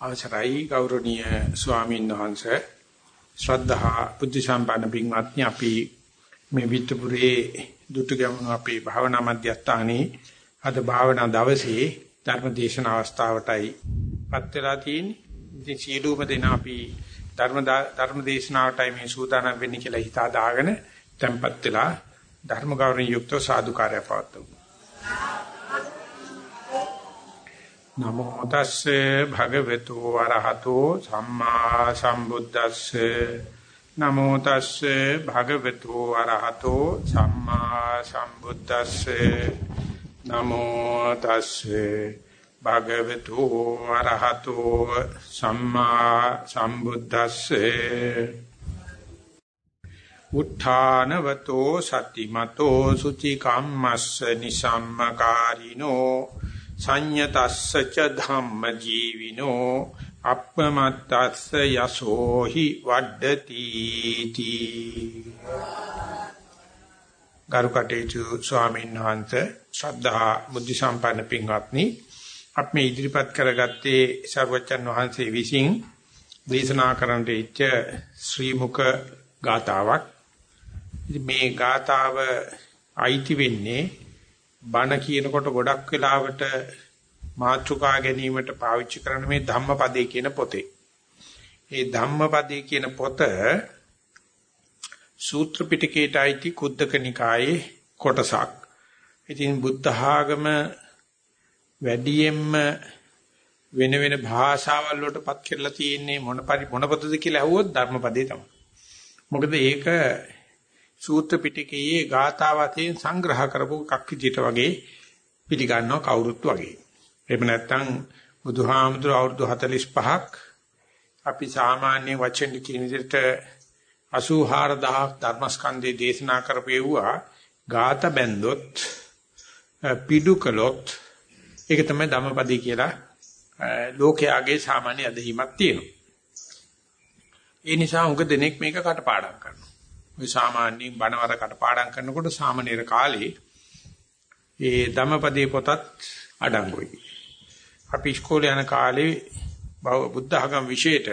අවසරයි ගෞරවනීය ස්වාමීන් වහන්සේ ශ්‍රද්ධා බුද්ධ සම්පන්න පින්වත්නි අපි මේ විත්තුපුරේ දුටුගැමුණු අපේ භාවනා මධ්‍යස්ථානයේ අද භාවනා දවසේ ධර්ම දේශන අවස්ථාවටයි පත් වෙලා තියෙන්නේ. ඉතින් සීලූම දෙන අපි ධර්ම ධර්ම දේශනාවටයි මේ සූදානම් වෙන්නේ කියලා හිතා දාගෙන tempත් වෙලා ධර්ම ගෞරවයෙන් යුක්තව සාදුකාරය පවත්වමු. නමෝ තස්සේ භගවතු වරහතෝ සම්මා සම්බුද්දස්සේ. නමෝ තස්සේ භගවතු වරහතෝ සම්මා සම්බුද්දස්සේ. නමෝ තස්සේ භගවතු වරහතෝ සම්මා සම්බුද්දස්සේ. උත්ථානවතෝ සතිමතෝ සුචි කම්මස්ස නිසම්මකාරිනෝ සංයතස්ස ච ධම්ම ජීවිනෝ අප්පමත්තස්ස යසෝ හි වඩ්ඩති තී ගරුකටේතු ස්වාමීන් වහන්සේ ශ්‍රද්ධා බුද්ධ සම්පන්න පින්වත්නි අපි මේ ඉදිරිපත් කරගත්තේ සර්වචන් වහන්සේ විසින් දේශනා කරන්නට ඉච්ඡ ශ්‍රී මුක ගාතාවක් මේ ගාතාව අයිති වෙන්නේ බණ කියනකොට ගොඩක් වෙලාවට මාතෘකා ගැනීමට පාවිච්චි කරන මේ ධම්මපදේ කියන පොතේ. මේ ධම්මපදේ කියන පොත සූත්‍ර පිටකයට අයිති කුද්දක නිකායේ කොටසක්. ඉතින් බුද්ධ ආගම වැඩියෙන්ම වෙන වෙන භාෂාවල් වලටපත් කරලා තියෙන්නේ මොන පරි මොන පොතද කියලා අහුවොත් ධර්මපදේ තමයි. මොකද ඒක සූත්‍ර පිටකයේ ගාථා වශයෙන් සංග්‍රහ කරපු එකක් විදිහට වගේ පිළිගන්නවා කවුරුත් වගේ. එහෙම නැත්නම් බුදුහාමුදුර අවුරුදු 45ක් අපි සාමාන්‍ය වචෙන් කියන විදිහට 84000 ධර්මස්කන්ධේ දේශනා කරපෙව්වා ගාත බැන්දොත් පිඩු කළොත් ඒක තමයි ධම්මපදී කියලා ලෝකයාගේ සාමාන්‍ය අදහිමක් තියෙනවා. ඒ නිසා උඟ දෙනෙක් මේක කටපාඩම් කරනවා. ඔය සාමාන්‍යයෙන් බණවර කටපාඩම් කරනකොට සාමනීර කාලේ ඒ ධම්මපදයේ පොතත් අඩංගුයි. අපි ඉස්කෝලේ යන කාලේ බුද්ධ ආගම විශේෂයට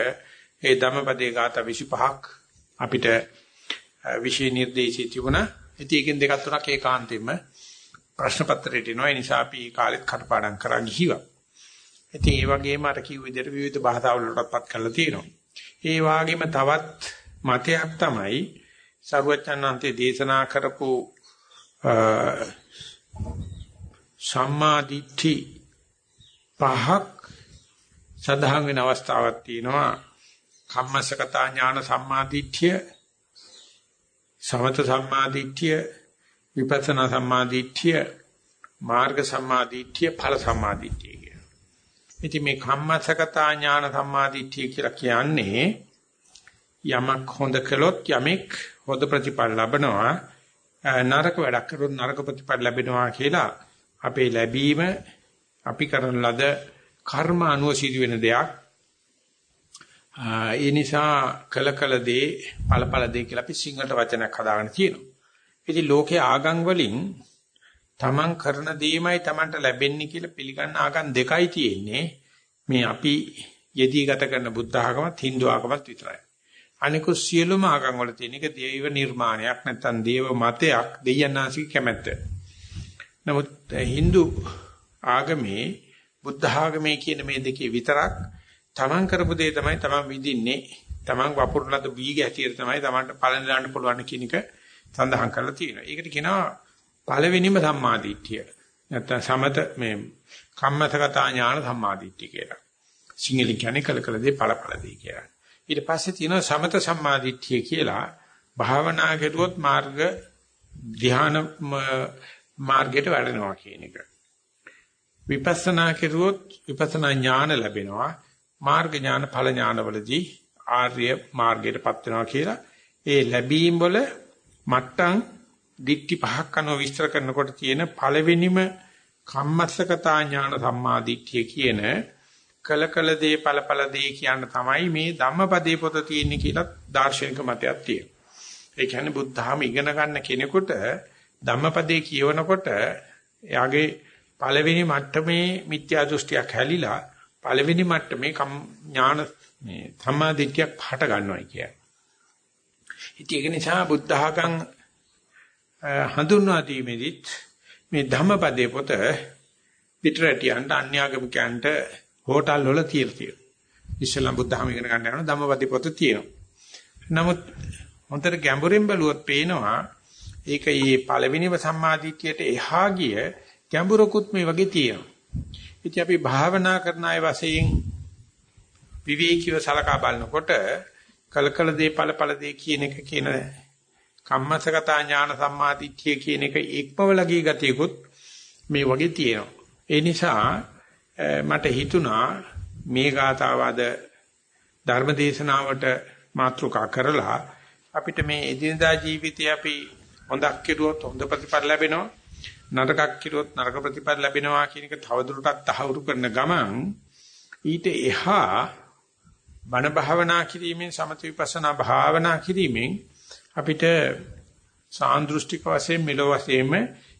ඒ ධම්මපදයේ ગાථා 25ක් අපිට විශේෂ නිර්දේශී තිබුණා. ඉතින් එකෙන් දෙකක් තුනක් ඒකාන්තයෙන්ම ප්‍රශ්න පත්‍රයට එනවා. ඒ නිසා අපි කාලෙත් කටපාඩම් කරා ගිහිවා. ඉතින් ඒ වගේම අර කිව් විදිහට විවිධ භාෂාවල වලටපත් කරලා තියෙනවා. ඒ වගේම තවත් මතයක් තමයි සරුවචනන්තේ දේශනා කරපු සම්මා දිට්ඨි පහක් සඳහන් වෙන අවස්ථාවක් තියෙනවා කම්මසකතා ඥාන සම්මා දිට්ඨිය සමත සම්මා දිට්ඨිය විපස්සනා සම්මා දිට්ඨිය මාර්ග සම්මා දිට්ඨිය ඵල සම්මා දිට්ඨිය කියන. ඉතින් මේ කම්මසකතා ඥාන සම්මා දිට්ඨිය කියලා කියන්නේ යමක් හොඳ කළොත් යමෙක් හොඳ ප්‍රතිඵල ලබනවා නරක වැඩක් කරොත් නරක ප්‍රතිඵල ලැබෙනවා කියලා අපේ ලැබීම අපි කරන ලද කර්ම අනුව සිදුවෙන දෙයක් ඒ නිසා කල කල දේ ඵල ඵල දේ කියලා අපි සිංහලට වචනයක් හදාගෙන තියෙනවා. ඉතින් ලෝකයේ ආගම් වලින් තමන් කරන දේමයි තමන්ට ලැබෙන්නේ කියලා පිළිගන්න ආගම් දෙකයි තියෙන්නේ. මේ අපි යෙදී ගත කරන බුද්ධ ආගමත් Hindu ආගමත් විතරයි. අනිකුත් සියලුම ආගම් වල තියෙන එක දේව නිර්මාණයක් නැත්නම් දේව මතයක් දෙයන්නාසික කැමැත්ත. නමුත් Hindu ආගමේ බුද්ධ ආගමේ කියන මේ දෙකේ විතරක් තමන් කරපු දේ තමයි තමන් විඳින්නේ. තමන් වපුරන ලද බීග හැටියට තමයි තමන්ට පලන දාන්න පුළුවන් කියන එක සඳහන් කරලා තියෙනවා. ඒකට කියනවා පළවෙනිම සම්මාදිට්ඨිය. නැත්නම් සමත මේ කම්මතගතා ඥාන සම්මාදිට්ඨිය කියලා. සිංහලෙන් කියන්නේ කල කල දේ ඵල ඵල දේ කියලා. ඊට පස්සේ තියෙනවා සමත සම්මාදිට්ඨිය කියලා භාවනා කෙරුවොත් මාර්ග ධ්‍යාන මාර්ගයට වැඩෙනවා කියන එක. විපස්සනා කෙරුවොත් විපස්සනා ඥාන ලැබෙනවා. මාර්ග ඥාන ඵල ඥානවලදී ආර්ය මාර්ගයටපත් වෙනවා කියලා ඒ ලැබීම් වල මට්ටම් දික්ටි පහක් අනුව විස්තර කරනකොට තියෙන පළවෙනිම කම්මස්සකතා ඥාන සම්මාදිට්ඨිය කියන කල කල දේ ඵල ඵල දේ කියන තමයි මේ ධම්මපදේ පොත තියෙන්නේ කියලා දාර්ශනික මතයක් තියෙනවා. ඒ කියන්නේ බුද්ධහම ඉගෙන ගන්න කෙනෙකුට ධම්මපදේ කියවනකොට එයාගේ පළවෙනි මට්ටමේ මිත්‍යා දෘෂ්ටියක් හැලිලා පළවෙනි මට්ටමේ ඥාන මේ සම්මාදිට්ඨියක් පහට ගන්නවයි කියන්නේ. ඉතින් ඒක නිසා බුද්ධහගම් හඳුන්වා දීමේදීත් මේ ධම්මපදයේ පොත පිටරටියන්ට අන්‍යාගමිකයන්ට හෝටල් වල තියලා තියෙනවා. ඉස්ලාම් බුද්ධහම ඉගෙන ගන්න යනවා ධම්මපදයේ පොත තියෙනවා. නමුත් හොන්තර ගැඹුරින් බැලුවොත් පේනවා ඒක මේ පළවෙනිව සම්මාදිට්ඨියට එහා ගිය ගැඹුරකුත් මේ වගේ තියෙනවා. ඉතින් අපි භාවනා කරන අය වශයෙන් විවේකීව සලකා බලනකොට කලකල දේ ඵලඵල දේ කියන එක කියන කම්මසගතා ඥාන සම්මාදිට්ඨිය කියන එක එක්මවල ගිය ගතියකුත් මේ වගේ තියෙනවා. ඒ නිසා Eh, මට හිතුණා මේ ගාතාවද ධර්මදේශනාවට මාතෘකා කරලා අපිට මේ එදිනදා ජීවිතේ අපි හොඳක් කෙරුවොත් හොඳ ප්‍රතිඵල ලැබෙනවා. නරකක් කෙරුවොත් නරක ප්‍රතිඵල ලැබෙනවා කියන එක තවදුරටත් තහවුරු කරන ගමන් ඊට එහා බණ භාවනා කිරීමෙන් සමථ විපස්සනා භාවනා කිරීමෙන් අපිට සාන්දෘෂ්ටික වශයෙන් මෙලොව වශයෙන්ම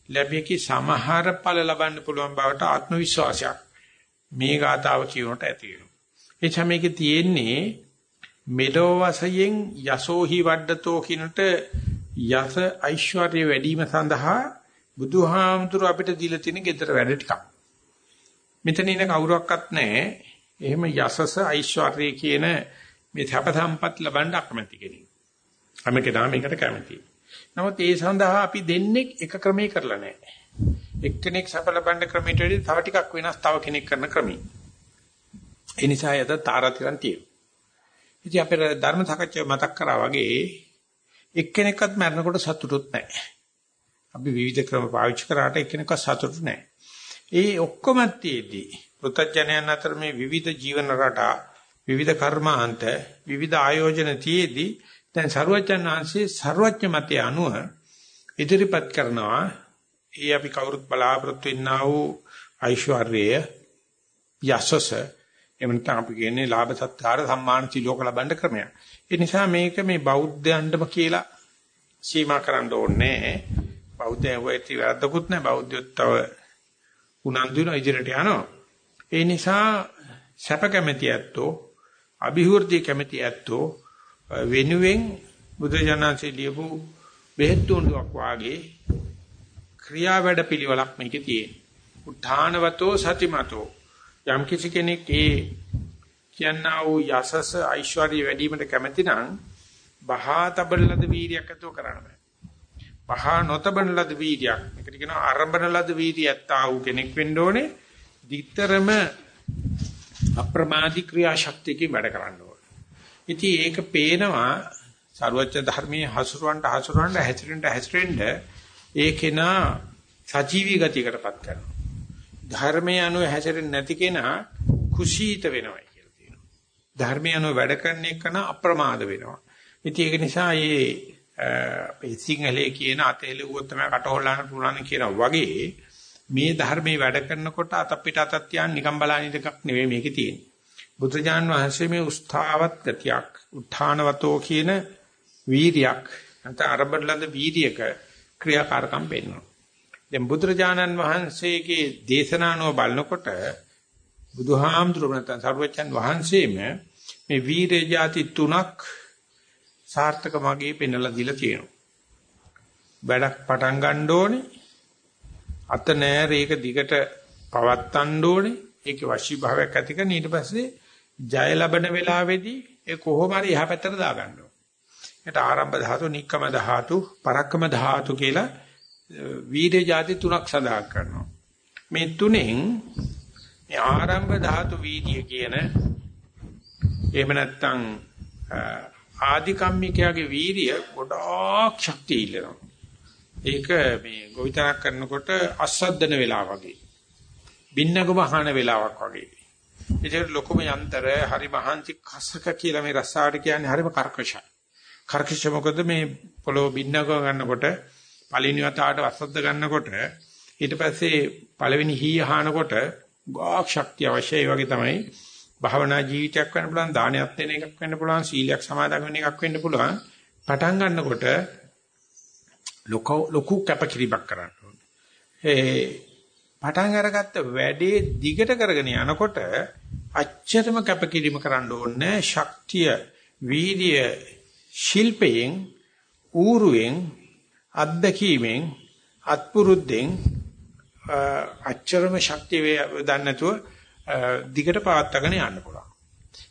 ලැබෙකි සමහර ඵල ලබන්න පුළුවන් බවට ආත්ම විශ්වාසයක් මේ ගාතාව කියනට ඇති වෙනවා. ඒ චමේකේ තියෙන්නේ මෙලොව වශයෙන් යසෝහි වඩතෝ කිනට යස ඓශ්වර්ය වැඩිම සඳහා බුදුහාමුදුර අපිට දීලා තියෙන gedara වැඩ ටිකක්. මෙතන ඉන්න කවුරක්වත් නැහැ. එහෙම යසස ඓශ්වර්ය කියන මේ සැප සම්පත් ලබන්න අකමැති කෙනෙක්. හැම කෙනාම මේකට කැමතියි. නමුත් ඒ සඳහා අපි දෙන්නේ එක ක්‍රමයක කරලා නැහැ. එක්කෙනෙක් සැප ලබන්න ක්‍රමයට වඩා තව ටිකක් වෙනස් තව කෙනෙක් කරන ක්‍රමී. ඒ නිසා යද තාරතිරන් තියෙනවා. ඉතින් අපේ ධර්ම සාකච්ඡාව මතක් කරා වගේ එක්කෙනෙක්වත් මරනකොට සතුටුත් නැහැ. අපි විවිධ ක්‍රම පාවිච්චි කරාට එක්කෙනෙක්වත් සතුටු නැහැ. ඒ ඔක්කොම තියේදී පෘථජනයන් අතර මේ විවිධ ජීවන රටා විවිධ කර්මාන්ත විවිධ ආයෝජන තියේදී දැන් සරුවචන් වහන්සේ සර්වඥ මතය අනුව ඉදිරිපත් කරනවා ඒ අපි කවුරුත් බලාපොරොත්තු වෙන්නා වූ ඓශ්වර්යය යසස එමන්ත අපි කියන්නේ ලාභ සත්කාර සම්මාන සිලෝක ලබන්න ක්‍රමයක්. ඒ නිසා මේක මේ බෞද්ධයන්ටම කියලා සීමා කරන්න ඕනේ. බෞද්ධයන් වෙති වැරද්දකුත් නැහැ. බෞද්ධයොත් තව උනන්දු වෙන ඉදිරියට යනවා. ඒ නිසා සැප කැමැති ඇත්තෝ, અભිවෘද්ධි කැමැති ඇත්තෝ වෙනුවෙන් බුදුජානන්සේ ලියපු බෙහෙත් තුණුවක් වාගේ ක්‍රියා වැඩ පිළිවෙලක් මේකේ තියෙනවා. උත්ථානවතෝ සතිමතෝ යම් කිසි කෙනෙක් ඒ කියනා වූ යසස ඓශ්වර්ය වැඩිවීමට කැමති නම් බහා තබලද වීරියක් ඇතුව කරන්න බෑ. බහා නොතබන ලද වීරියක්. මේකට කියනවා ආරම්භන ලද වීරිය ඇත්තා වූ කෙනෙක් වෙන්න ඕනේ. දිතරම අප්‍රමාදී ක්‍රියාශක්තියකින් වැඩ කරන්න ඕනේ. ඉතින් ඒක පේනවා ਸਰවඥ ධර්මයේ හසුරවන්න හසුරවන්න හැසිරෙන්න හැසිරෙන්න ඒකේනා සජීවී ගතියකටපත් කරනවා. ධර්මයේ අනුව හැසිරෙන්නේ නැති කෙනා කුසීත වෙනවා කියලා තියෙනවා. ධර්මයේ අනුව වැඩ කරන එක අප්‍රමාද වෙනවා. ඉතින් ඒක නිසා මේ අපේ සිංහලයේ කියන අතේලුවොත් තමයි කට හොල්ලන්න පුළුවන් කියනවා වගේ මේ ධර්මයේ වැඩ කරනකොට අත පිට අතක් තියන් නිකම් බලන එකක් නෙවෙයි මේකේ තියෙන්නේ. බුදුජාන් වහන්සේ මේ උස්තාවත් ගතියක්, උත්ථානවතෝ කියන වීරියක්, නැත්නම් අරබලද වීරියක ක්‍රියාකාරකම් පෙන්වනවා. දැන් බුදුරජාණන් වහන්සේගේ දේශනානුව බලනකොට බුදුහාමුදුරුවෝ නැත්නම් සර්වචන් වහන්සේම මේ වීරය જાති තුනක් සාර්ථක මගේ පෙන්වලා දීලා තියෙනවා. වැඩක් පටන් ගන්න ඕනේ. අත නෑර ඒක දිගට පවත්තන්න ඕනේ. ඒකේ වශී භාවයක් ඇති කරගෙන ඊට පස්සේ ජය ලබන වෙලාවේදී ඒ කොහොම හරි එහා පැත්තට දා ගන්න ඕනේ. ඒකට ආරම්භ ධාතු, නික්කම ධාතු, පරක්කම ධාතු කියලා වීර්ය જાති තුනක් සඳහන් කරනවා. මේ තුනෙන් මේ ආරම්භ ධාතු වීර්ය කියන එහෙම නැත්නම් ආධිකම්මිකයාගේ වීරිය ගොඩාක් ශක්තිය ඉල්ලනවා. ඒක මේ ගොවිතැනක් කරනකොට අස්සද්දන වෙලාව වගේ. බින්නගම අහන වෙලාවක් වගේ. ඒකට ලොකුම යන්ත්‍ර හරි මහන්සි කසක කියලා මේ රස්සාවට කියන්නේ හරිම කර්කශයි. කර්කශ මොකද මේ පොළොව බින්නගම ගන්නකොට පළවෙනි වතාවට අස්සද්ද ගන්නකොට ඊට පස්සේ පළවෙනි හී අහනකොට ගාක් ශක්තිය අවශ්‍යයි. වගේ තමයි භාවනා ජීවිතයක් වෙන්න පුළුවන් දානයක් දෙන එකක් වෙන්න පුළුවන් සීලයක් සමාදන් වෙන එකක් වෙන්න පුළුවන්. පටන් ගන්නකොට ලොකු ලොකු කැපකිරීමක් කරන්න ඕනේ. ඒ පටන් අරගත්ත වැඩේ දිගට කරගෙන යනකොට අච්චරම කැපකිරීම කරන්න ඕනේ. ශක්තිය වීර්ය ශිල්පයෙන් ඌරුවෙන් අත්දැකීමෙන් අත්පුරුද්දෙන් අච්චරම ශක්තිය දන්නේ නැතුව දිගට පවත්වාගෙන යන්න පුළුවන්.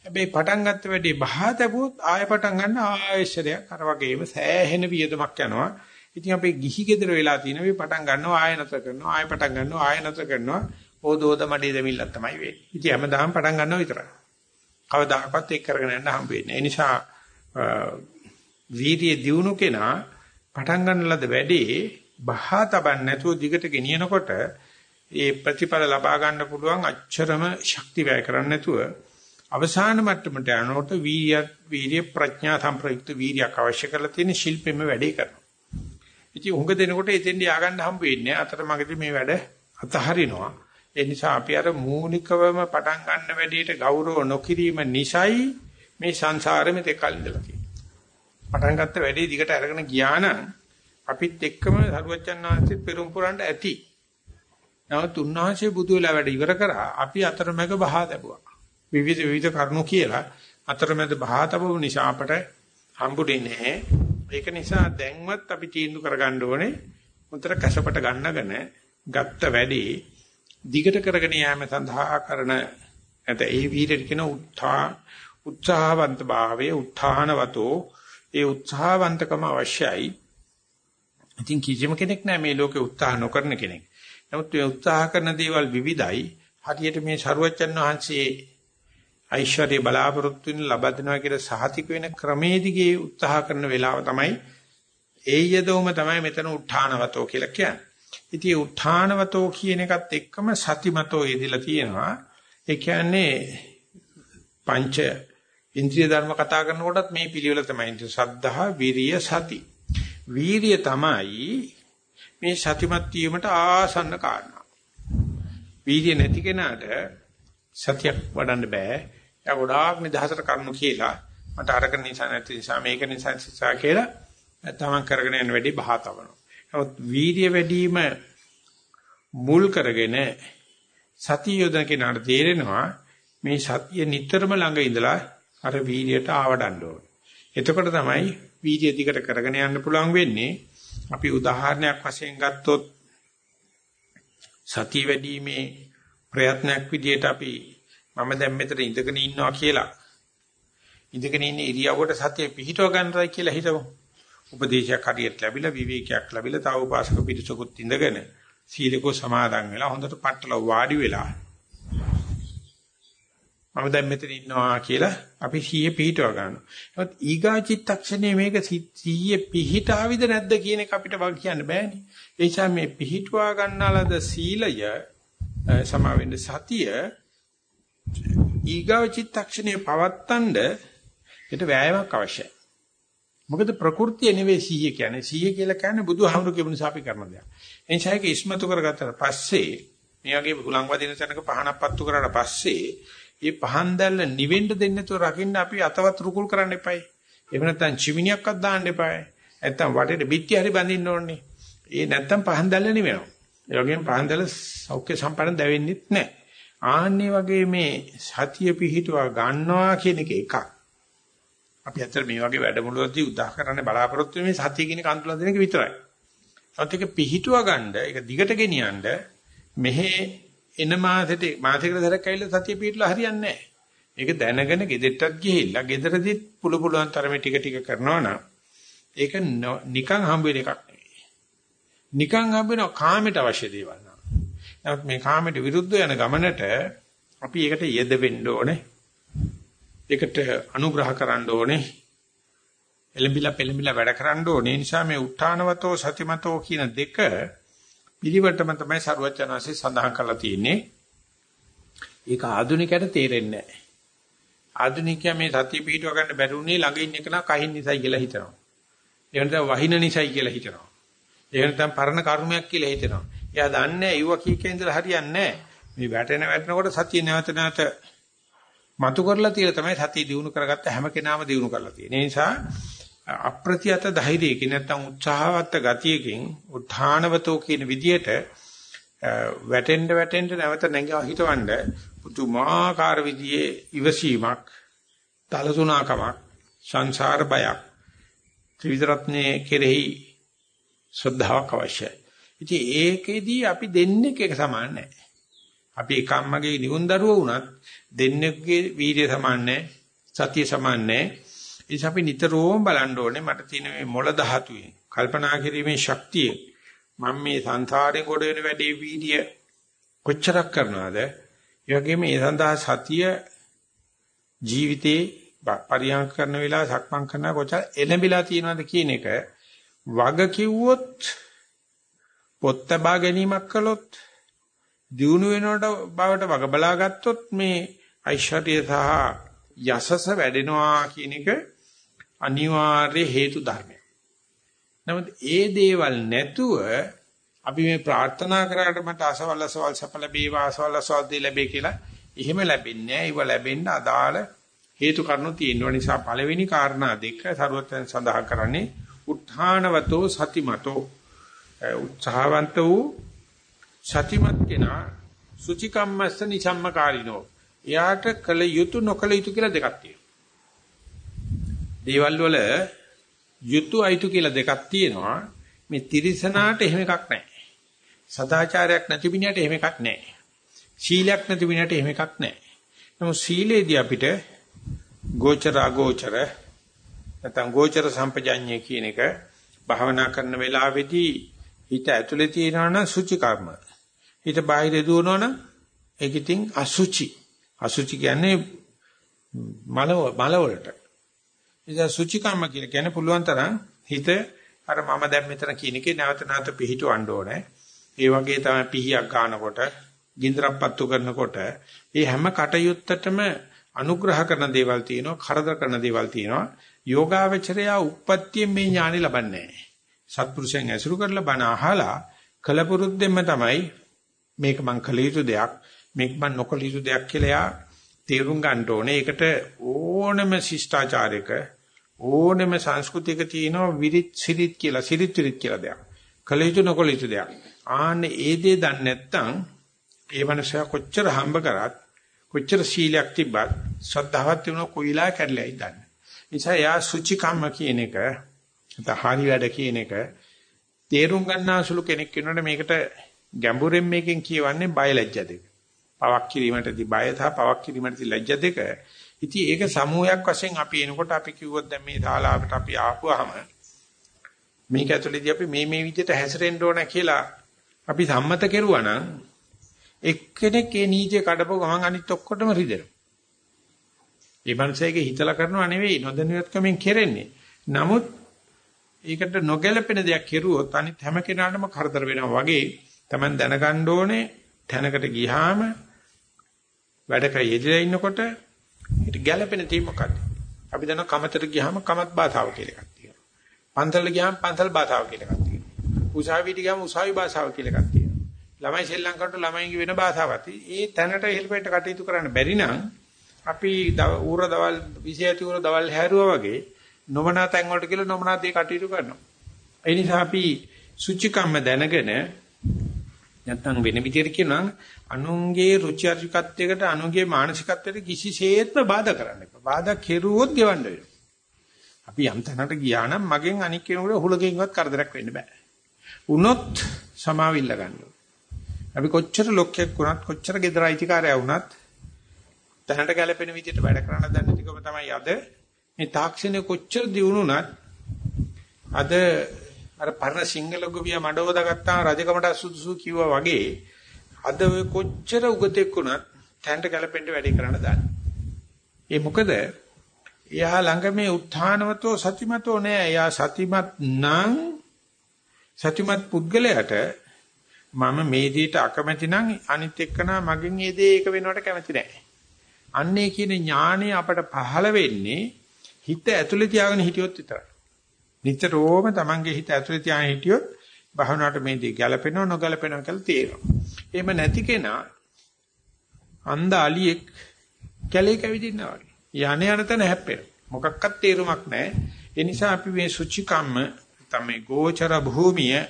හැබැයි පටන් ගත්ත වැඩි බහා තැබුවොත් ආය පටන් ගන්න ආයෙශ්වරයක් අර වගේම සෑහෙන වියදමක් යනවා. ඉතින් අපි ගිහි ගෙදර වෙලා තියෙන මේ පටන් ගන්නවා ආය නතර කරනවා ආය පටන් ගන්නවා ආය නතර කරනවා ඕදෝද මඩේ දෙමිල්ලක් තමයි වෙන්නේ. ඉතින් හැමදාම පටන් ගන්නවා විතරයි. කවදාකවත් ඒක කරගෙන යන්න හම්බ වෙන්නේ. ඒ නිසා වීර්ය දියුණු කෙනා පටන් ගන්න ලද වැඩේ බහා තබන්න නැතුව දිගට ගෙනියනකොට ඒ ප්‍රතිඵල ලබා ගන්න පුළුවන් අච්චරම ශක්ති වැය කරන්නේ නැතුව අවසාන මට්ටමට යනකොට වීර්ය වීර්ය ප්‍රඥා සම්ප්‍රයුක්ත වීර්යයක් අවශ්‍ය කරලා තියෙන ශිල්පෙම වැඩේ කරනවා. ඉතින් උඟ දෙනකොට එතෙන්ට ය아가න්න හම්බ වෙන්නේ අතරමඟදී මේ වැඩ අතහරිනවා. ඒ නිසා අපි අර මූලිකවම පටන් ගන්න වැඩේට ගෞරව නොකිරීම නිසායි මේ සංසාරෙ මෙතෙක් කල් ඉඳලා තියෙන්නේ. පටන් ගත්ත වැඩේ දිගට අරගෙන ගියා නම් අපිත් එක්කම සරුවච්චන් වහන්සේත් පෙරම් පුරන්න ඇති. නමුත් උන්වහන්සේ බුදු වෙලා වැඩ ඉවර කරා අපි අතරමැග බහා දැබුවා. විවිධ විවිධ කරුණු කියලා අතරමැද බහා තබපු නිසා අපට හම්බුනේ නැහැ. ඒක නිසා දැන්වත් අපි තීන්දුව කරගන්න ඕනේ උතර කැසපට ගන්නගෙන ගත්ත වැඩේ දිගට කරගෙන යාම සඳහා කරන නැත ඒ වීරට කියන උත්හා උත්සාහවන්ත භාවයේ උත්හානවතෝ ඒ උත්සාහවන්තකම අවශ්‍යයි. ඉතින් කිසිම කෙනෙක් නැහැ මේ ලෝකේ උත්සාහ නොකරන කෙනෙක්. නමුත් මේ උත්සාහ කරන දේවල් විවිධයි. හරියට මේ ශරුවචන් වහන්සේ ඓශ්වර්ය බලාපොරොත්තු වෙන ලබා දෙනවා කියලා සහතික වෙන ක්‍රමේදිගේ උත්සාහ කරන වෙලාව තමයි ඒයදෝම තමයි මෙතන උත්හානවතෝ කියලා කියන්නේ. ඉතින් උත්හානවතෝ කියන එකත් එක්කම සතිමතෝ යෙදিলা තියෙනවා. ඒ කියන්නේ පංච ඉන්ද්‍රිය ධර්ම කතා කරනකොටත් මේ පිළිවෙල තමයි. සද්ධා, විරිය, සති. වීරිය තමයි මේ සතිමත් වීමට ආසන්න කාරණා. වීර්ය නැති කෙනාට සතියක් වඩන්න බෑ. එයා ගොඩාක් නිදහසට කරනු කියලා මට අරක නිසා නැති නිසා මේක නිසා නිසා කියලා තමන් කරගෙන යන වැඩි බහා තවනවා. නමුත් වීර්ය වැඩිම මුල් කරගෙන සතිය යොදන කෙනාට තේරෙනවා මේ සතිය නිතරම ළඟ ඉඳලා අර වීර්යයට ආවඩන්න ඕනේ. එතකොට තමයි වීර්ය දිකට කරගෙන යන්න පුළුවන් වෙන්නේ. අපි උදාහරණයක් වශයෙන් ගත්තොත් සතිය වැඩිීමේ ප්‍රයත්නයක් විදියට අපි මම දැන් මෙතන ඉඳගෙන ඉන්නවා කියලා ඉඳගෙන ඉන්න ඉරියව්වට සතිය පිහිටව ගන්නයි කියලා හිතමු. උපදේශයක් හරියට ලැබිලා විවේකයක් ලැබිලා තව උපාසක පිරිසකුත් ඉඳගෙන සීලකෝ සමාදන් වෙලා හොඳට පట్టල වාඩි වෙලා මම දැන් මෙතන ඉන්නවා කියලා අපි සීයේ පිහිටව ගන්නවා. ඒත් ඊගා චිත්තක්ෂණයේ මේක සීයේ පිහිටාවිද නැද්ද කියන එක අපිට වක් කියන්න බෑනේ. ඒ නිසා මේ පිහිටුවා ගන්නාලද සීලය සමාවෙන්න සතිය ඊගා චිත්තක්ෂණයේ පවත්තන්න ඒට වෑයමක් අවශ්‍යයි. මොකද ප්‍රകൃතිය නෙවෙයි සීය කියන්නේ. සීය කියලා කියන්නේ බුදුහාමුදුරු කියපු නිසා අපි කරන දෙයක්. ඒ නිසා ඒක ඉස්මතු කරගත්තට පස්සේ මේ වගේ හුලං වදින තැනක පහනක් පත්තු කරාට පස්සේ මේ පහන් දැල්ල නිවෙන්න දෙන්නේ නැතුව රකින්න අපි අතවත් රුකුල් කරන්න එපායි. එහෙම නැත්නම් චිමිනියක්වත් දාන්න එපායි. නැත්නම් වටේට බිත්ති හරි බඳින්න ඕනේ. ඒ නැත්නම් පහන් දැල්ල නිවෙනවා. ඒ වගේම පහන් දැල්ල සෞඛ්‍ය සම්පන්න දැවෙන්නෙත් නැහැ. ආන්නේ වගේ මේ සතිය පිහිටුවා ගන්නවා කියන එක එකක්. අපි අතර මේ වගේ වැඩමුළුවදී උදාහරණ බලාපොරොත්තු වෙන්නේ සතිය කියන කන්තුලා දෙන එක විතරයි. ඒත් ඒක පිහිටුවා ගන්න, ඒක දිගට ගෙනියන්න මෙහි එන මාසෙට මාසිකට සැරයක් ඇවිල්ලා සතිය පිටලා හරියන්නේ නැහැ. ඒක දැනගෙන ගෙදෙට්ටත් ගිහිල්ලා ගෙදරදිත් පුළු පුළුවන් තරමේ ටික ටික කරනවා නම් ඒක නිකන් හම්බ වෙන එකක් නෙවෙයි. නිකන් හම්බ වෙන කාමයට අවශ්‍ය දේවල් නම. නමුත් මේ කාමයට විරුද්ධ යන ගමනට අපි ඒකට යෙද වෙන්න ඕනේ. ඒකට අනුග්‍රහ කරන්න ඕනේ. එලඹිලා පෙලඹිලා වැඩ කරන්න ඕනේ. නිසා මේ උත්තානවතෝ සතිමතෝ කියන දෙක පිළිවෙලටම තමයි සරුවචනාංශي සඳහන් කරලා තියෙන්නේ. ඒක ආධුනිකයට තේරෙන්නේ නැහැ. ආධුනිකයා මේ සතිය පිටව ගන්න බැරුණේ ළඟ ඉන්න එක නා කහින් නිසයි කියලා හිතනවා. ඒ වෙනතම වහින නිසයි කියලා හිතනවා. ඒ වෙනතම පරණ කර්මයක් කියලා හිතනවා. එයා දන්නේ ඒව කීකේ ඉඳලා හරියන්නේ නැහැ. මේ වැටෙන වැටෙනකොට සතිය නැවත නැවත මතු කරලා තියලා තමයි සතිය දිනු කරගත්ත හැම කෙනාම දිනු කරලා තියෙන්නේ. ඒ නිසා අප්‍රතියත ධෛර්යයකින් නැත්නම් උත්සාහවත් ගතියකින් උත්හානවතෝ කියන විදියට වැටෙන්න වැටෙන්න නැවත නැගිලා හිටවන්න පුදුමාකාර විදිහේ ඉවසීමක්, තලසුණාකමක්, සංසාර බයක්, ත්‍රිවිධ රත්නයේ කෙරෙහි ශ්‍රද්ධාවක් අවශ්‍යයි. ඉතින් ඒකෙදී අපි දෙන්නේ එක සමාන නැහැ. අපි එකම්මගේ නිකුන් දරුවෝ වුණත් දෙන්නෙක්ගේ වීර්ය සමාන නැහැ, සතිය සමාන නැහැ. ඒ නිසා අපි නිතරම බලන්න ඕනේ මට තියෙන මේ මොළ ධාතුවේ කල්පනා කිරීමේ ශක්තිය මම මේ සංසාරේ ගොඩ වෙන වැඩේ වීර්ය කොච්චරක් කරනවද? ඒ වගේම ඒ සඳහා සතිය ජීවිතේ පරියන්ක කරන වෙලාව සක්මන් කරන කොච්චර එළඹිලා තියෙනවද කියන එක වග කිව්වොත් පොත් තබා ගැනීමක් කළොත් දිනු වෙනවට බවට වග බලා ගත්තොත් මේ ඓශ්වර්ය සහ යසස වැඩෙනවා කියන එක අනිවාර්ය හේතු ධර්මයක්. නමුත් ඒ දේවල් නැතුව අපි මේ ප්‍රාර්ථනා කරාට මට අසවල් අසවල් සප ලැබේවා අසවල් අසවල් දේ ලැබේ කියලා එහෙම ලැබෙන්නේ නැහැ. ඒව ලැබෙන්න අදාළ හේතු කාරණා තියෙනවා නිසා පළවෙනි කාරණා දෙක සරුවත්යන් සඳහන් කරන්නේ උත්හානවතෝ සතිමතෝ උත්සාහවන්ත වූ සතිමත් කෙනා සුචිකම්මස්ස නිසම්මකාරිනෝ එයාට කල යුතු නොකල යුතු කියලා දෙකක් තියෙනවා. දේවල් වල යුතු අයුතු කියලා දෙකක් තියෙනවා. මේ තිරිසනාට එහෙම එකක් නැහැ. සදාචාරයක් නැති විනයට එහෙම එකක් නැහැ. ශීලයක් නැති විනයට එහෙම එකක් නැහැ. නමුත් සීලේදී අපිට ගෝචර අගෝචර නැත්නම් ගෝචර සම්පජඤ්ඤය කියන එක භාවනා කරන වෙලාවේදී හිත ඇතුලේ තියෙනවා නම් සුචි කර්ම. හිත බාහිර දුවනවා නම් ඒක ඉතින් අසුචි. අසුචි කියන්නේ මල මල වලට. ඉතින් සුචි කර්ම කියලා කියන්නේ පුළුවන් තරම් හිත අර මම දැන් මෙතන කියන එකේ නැවත නැවත පිහිටවන්න ඕනේ. ඒ වගේ තමයි පිහියක් ගන්නකොට, ගින්දරක් පත්තු කරනකොට, මේ හැම කටයුත්තටම අනුග්‍රහ කරන දේවල් තියෙනවා, කරදර කරන දේවල් තියෙනවා. යෝගාවචරයා උප්පත්තියෙන් මේ ඥානෙ ලබන්නේ නැහැ. සත්පුරුෂයන් ඇසුරු කරලා බණ අහලා කලපුරුද්දෙම තමයි මේක මං කළ යුතු දෙයක්, මේක මං නොකළ යුතු දෙයක් කියලා යා තේරුම් ගන්න ඕනේ. ඒකට ඕනම ශිෂ්ටාචාරයක ඕනෙම සංස්කෘතියක තියෙනවා විරිත් සිරිත් කියලා සිරිත් විරිත් කියලා දෙයක්. කළ යුතු නොකළ යුතු දෙයක්. ආන්නේ ඒ දේ දන්නේ නැත්නම් ඒ මනුස්සයා කොච්චර හම්බ කරත් කොච්චර සීලයක් තිබ්බත් ශ්‍රද්ධාවක් තිබුණා කොයිලා කැඩලායි දන්නේ. නිසා යා සුචිකම්ම කියන එක හරි වැඩ කියන එක තේරුම් ගන්නාසුළු කෙනෙක් වෙනකොට මේකට ගැඹුරෙන් මේකෙන් කියවන්නේ බයලජ්‍ය දෙක. පවක් කිරීමටදී බය සහ පවක් කිරීමටදී ලැජ්ජ දෙක. ඉතින් ඒක සමූහයක් වශයෙන් අපි එනකොට අපි කිව්වොත් දැන් මේ ශාලාවට අපි ආපුවාම මේක ඇතුළේදී අපි මේ මේ විදිහට හැසිරෙන්න ඕන කියලා අපි සම්මත කෙරුවා නම් එක්කෙනෙක් ඒ නීතිය කඩපුව ගමන් අනිත් ඔක්කොටම රිදෙනවා. ඒ මනුස්සයගේ හිතලා කරනවා නෙවෙයි නොදැනුවත්කමින් කෙරෙන්නේ. නමුත් ඒකට නොගැලපෙන දෙයක් කෙරුවොත් අනිත් හැම කෙනාටම කරදර වෙනවා වගේ Taman දැනගන්න ඕනේ තැනකට ගියාම වැඩ කර යෙදලා ඉන්නකොට ඊට ගැළපෙන තේ මොකක්ද? අපි දන්න කමතට ගියාම කමත් භාෂාව කියලා එකක් තියෙනවා. පන්සල ගියාම පන්සල් භාෂාව කියලා එකක් තියෙනවා. උසාවියට ගියාම උසාවි භාෂාව කියලා එකක් තියෙනවා. ළමයි ශ්‍රී ලංකාවට ළමයින්ගේ වෙන භාෂාවක් තියෙනවා. ඒ තැනට හෙල්පෙන්ට කටයුතු කරන්න බැරි නම් අපි ඌර දවල් 28 ඌර දවල් හැරුවා වගේ නොමනා තැන් වලට කියලා නොමනා දේ කටයුතු කරනවා. ඒ නිසා අපි සුචිකම්ම දැනගෙන නැත්නම් වෙන විදිහට කියනවා අනුන්ගේ රුචි අරුචිකත්වයකට අනුන්ගේ මානසිකත්වයට කිසිසේත්ම බාධා කරන්න එපා. බාධා කෙරුවොත් ගෙවන්න වෙනවා. අපි යම් තැනකට ගියා නම් මගෙන් අනික් කෙනෙකුට හුලකින්වත් කරදරයක් වෙන්න බෑ. වුණොත් සමාවිල්ල ගන්න අපි කොච්චර ලොක්කෙක් වුණත් කොච්චර ගෙදර අයිතිකාරයා වුණත් තැනට ගැලපෙන විදිහට වැඩ කරන්න දන්නේ නැතිකම තමයි අද මේ තාක්ෂණය කොච්චර දියුණුනත් අද අර පරණ සිංහල ගොවියා මඩව දාගත්තා රජකමට සුදුසු කිව්වා වගේ අද ඔය කොච්චර උගතෙක් වුණත් තැන්ට ගැලපෙන්න වැඩි කරන්න දාන්න. ඒ මොකද එයා ළඟ මේ උත්හානවතෝ සතිමතෝ නෑ. එයා සතිමත් නම් සතිමත් පුද්ගලයාට මම මේ දෙයට අකමැති නම් අනිත් එක්කනා මගෙන් මේ දේ ඒක වෙනවට කැමති නෑ. අන්නේ කියන ඥාණය අපට පහළ වෙන්නේ හිත ඇතුලේ තියාගෙන හිටියොත් විතරයි. නිතරම තමන්ගේ හිත ඇතුලේ තියාගෙන හිටියොත් භවනාට මේ දේ ගැලපෙනව නොගැලපෙනව කියලා තේරෙනවා. එහෙම නැති කෙනා අන්ධ අලියෙක් කැලේ කැවිදින්නා වගේ. යන යන තැන හැප්පෙන. මොකක්වත් තේරුමක් නැහැ. ඒ නිසා අපි මේ සුචිකම්ම තමයි ගෝචර භූමිය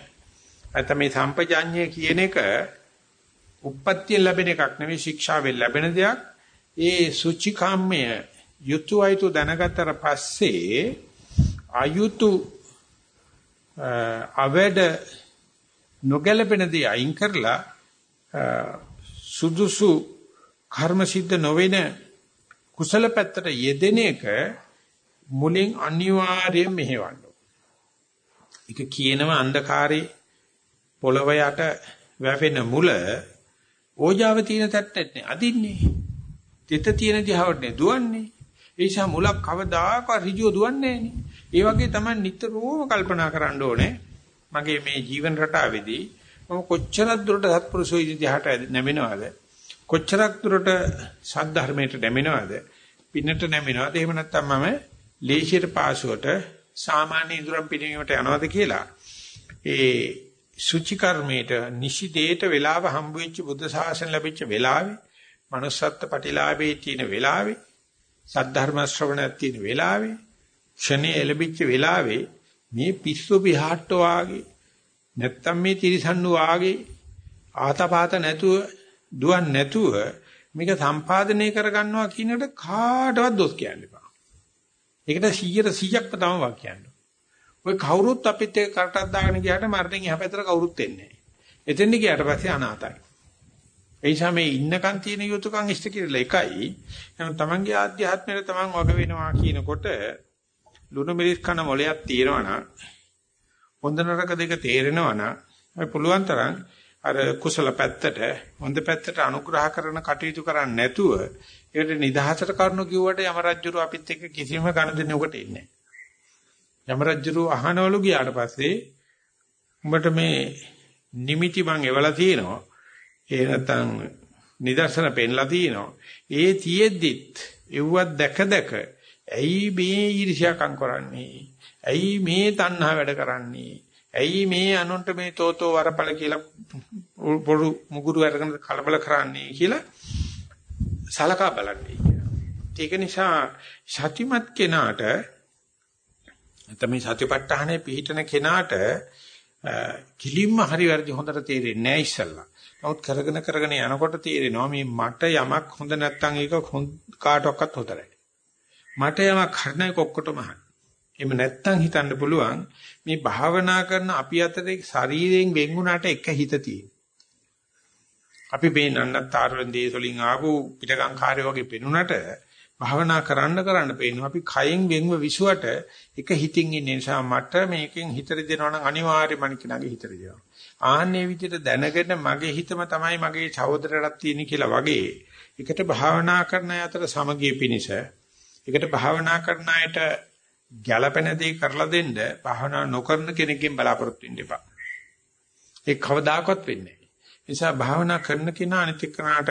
තමයි සම්පජාඤ්ඤය කියන එක උප්පත්තියෙන් ලැබෙන එකක් නෙවෙයි ශික්ෂාවෙන් ලැබෙන දෙයක්. ඒ සුචිකාම්මය යුතුයයිතු දැනගත්තර පස්සේ අයුතු අවැඩ නොගැලපෙන දේ අයින් කරලා සුදුසු කර්ම සිද්ධ නොවන කුසල පැත්තට යෙදෙන එක මුලින් අනිවාර්යයෙන් මෙහෙවන්න. ඒක කියනවා අන්ධකාරේ පොළව යට වැවෙන මුල ඕජාව තියෙන තැත්තට නේ අදින්නේ. තිත තියෙන දිහාවට නේ දුවන්නේ. ඒ නිසා මුලක් කවදාකවත් ඍජුව දුවන්නේ නෑනේ. ඒ වගේ තමයි නිතරම කල්පනා කරන්න ඕනේ. මගේ මේ ජීවන රටාවේදී මම කොච්චරක් දුරට සත්පුරුෂෝ ඉදිහාට නැමෙනවද? කොච්චරක් දුරට සද්ධර්මයට නැමෙනවද? පින්නට නැමෙනවද? එහෙම නැත්නම් මම ලේසියට පාසුවට සාමාන්‍ය ඉදurang පිනවීමට යනවද කියලා ඒ සුචි කර්මයට නිසිදේට වෙලාව හම්බ වෙච්ච බුද්ධ ශාසන ලැබිච්ච වෙලාවේ manussත්ත්ව ප්‍රතිලාභේ තියෙන වෙලාවේ සද්ධර්ම ශ්‍රවණයක් තියෙන වෙලාවේ ක්ෂණේ එළඹිච්ච වෙලාවේ මේ පිස්සු පිහාට්ට වාගේ නැත්තම් මේ තිරිසන්නු වාගේ ආතපාත නැතුව දුවන් නැතුව මේක සම්පාදනය කරගන්නවා කියනකට කාටවත් දොස් කියන්න එපා. ඒකට 100ට 100ක්ම තමයි වාක්‍යයන්නේ. ඔය කවුරුත් අපිත් එක්ක කරටක් දාගෙන ගියාට මරණයෙන් එහා පැත්තට කවුරුත් එන්නේ නැහැ. එතෙන්ද ගියාට පස්සේ අනාතයි. ඒ නිසා මේ ඉන්නකන් තියෙන යුතුයකම් ඉෂ්ට කියලා එකයි. නමුත් තමන්ගේ ආධ්‍යාත්මයට තමන් වග වෙනවා කියනකොට ලුණු මිරිස් කන මොලයක් තියෙනවා නම් හොඳ නරක දෙක තේරෙනවා නම් අපි පුළුවන් තරම් අර කුසල පැත්තට හොඳ පැත්තට අනුග්‍රහ කරන කටයුතු කරන්නේ නැතුව ඒකට නිදහසට කරුණු කිව්වට යම රජුරු අපිත් එක්ක කිසිම ගනුදෙනුවකට ඉන්නේ නැහැ. යම රජුරු අහනවලු ගියාට පස්සේ උඹට මේ නිමිති මං එවලා තියෙනවා. ඒ නැත්තම් නිදර්ශන පෙන්ලා තියෙනවා. ඒ තියෙද්දිත් එව්වත් දැක දැක ඇයි මේ ඊර්ෂ්‍යාකම් කරන්නේ? ඇයි මේ තණ්හා වැඩ කරන්නේ? ඇයි මේ අනුන්ට මේ තෝතෝ වරපල කියලා පොඩු මුගුරු අරගෙන කලබල කරන්නේ කියලා සලකා බලන්නේ කියලා. ඒක නිසා සතිමත් කෙනාට තමයි සතිපට්ඨානේ පිහිටන කෙනාට කිලින්ම හරි වැරදි හොඳට තේරෙන්නේ නැහැ ඉස්සල්ලා. නමුත් කරගෙන කරගෙන යනකොට තේරෙනවා මේ මට යමක් හොඳ නැත්නම් ඒක කාටවත් හොඳ නැහැ. මට යමක් හරිනයි ඔක්කොටම හරි. එහෙම නැත්තම් හිතන්න පුළුවන් මේ භාවනා කරන අපි අතරේ ශරීරයෙන් වෙන් වුණාට එක හිත තියෙන. අපි මේ නන්නතර දේශලින් ආපු පිටකංකාරය වගේ පෙනුනට භාවනා කරන්න කරන්න පේනවා අපි කයෙන් වෙන්ව විසුවට එක හිතින් ඉන්න නිසා මට මේකෙන් හිතට දෙනවා නම් අනිවාර්යයෙන්ම අනිකනගේ හිතට දෙනවා. ආන්නේ විදිහට දැනගෙන මගේ හිතම තමයි මගේ සහෝදරයටත් තියෙන්නේ කියලා වගේ එකට භාවනා කරන අතර සමගිය පිනිස එකට භාවනා කරන අයට ගැළපෙන දේ කරලා දෙන්න භාවනා නොකරන කෙනෙක්ගෙන් බලාපොරොත්තු වෙන්න එපා. ඒක කවදාකවත් වෙන්නේ නැහැ. ඒ නිසා භාවනා කරන කෙනා අනිත් එක්කනට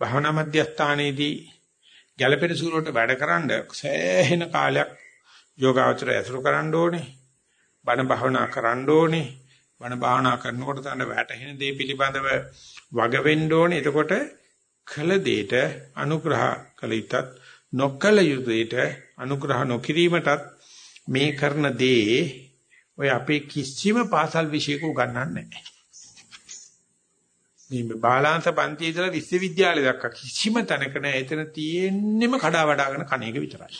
භාවනා මධ්‍යස්ථානයේදී ගැළපෙන සූරවට වැඩකරනද සෑහෙන කාලයක් යෝගාචරය ඇසුරු කරන්න ඕනේ. බණ භාවනා කරන්න ඕනේ. බණ භාවනා කරනකොට තමයි වැටහෙන දේ පිළිබඳව වග වෙන්න ඕනේ. එතකොට කළ දෙයට අනුග්‍රහ කළ යුත්තත් නොකල යුතුයට අනුග්‍රහ නොකිරීමටත් මේ කරන දේ ඔය අපේ කිසිම පාසල් විෂයක උගන්වන්නේ නැහැ. මේ බාලාංශ පන්ති ඉඳලා විශ්වවිද්‍යාලය දක්වා කිසිම තැනක නැහැ. එතන තියෙන්නෙම කඩා වඩාගෙන කණ එක විතරයි.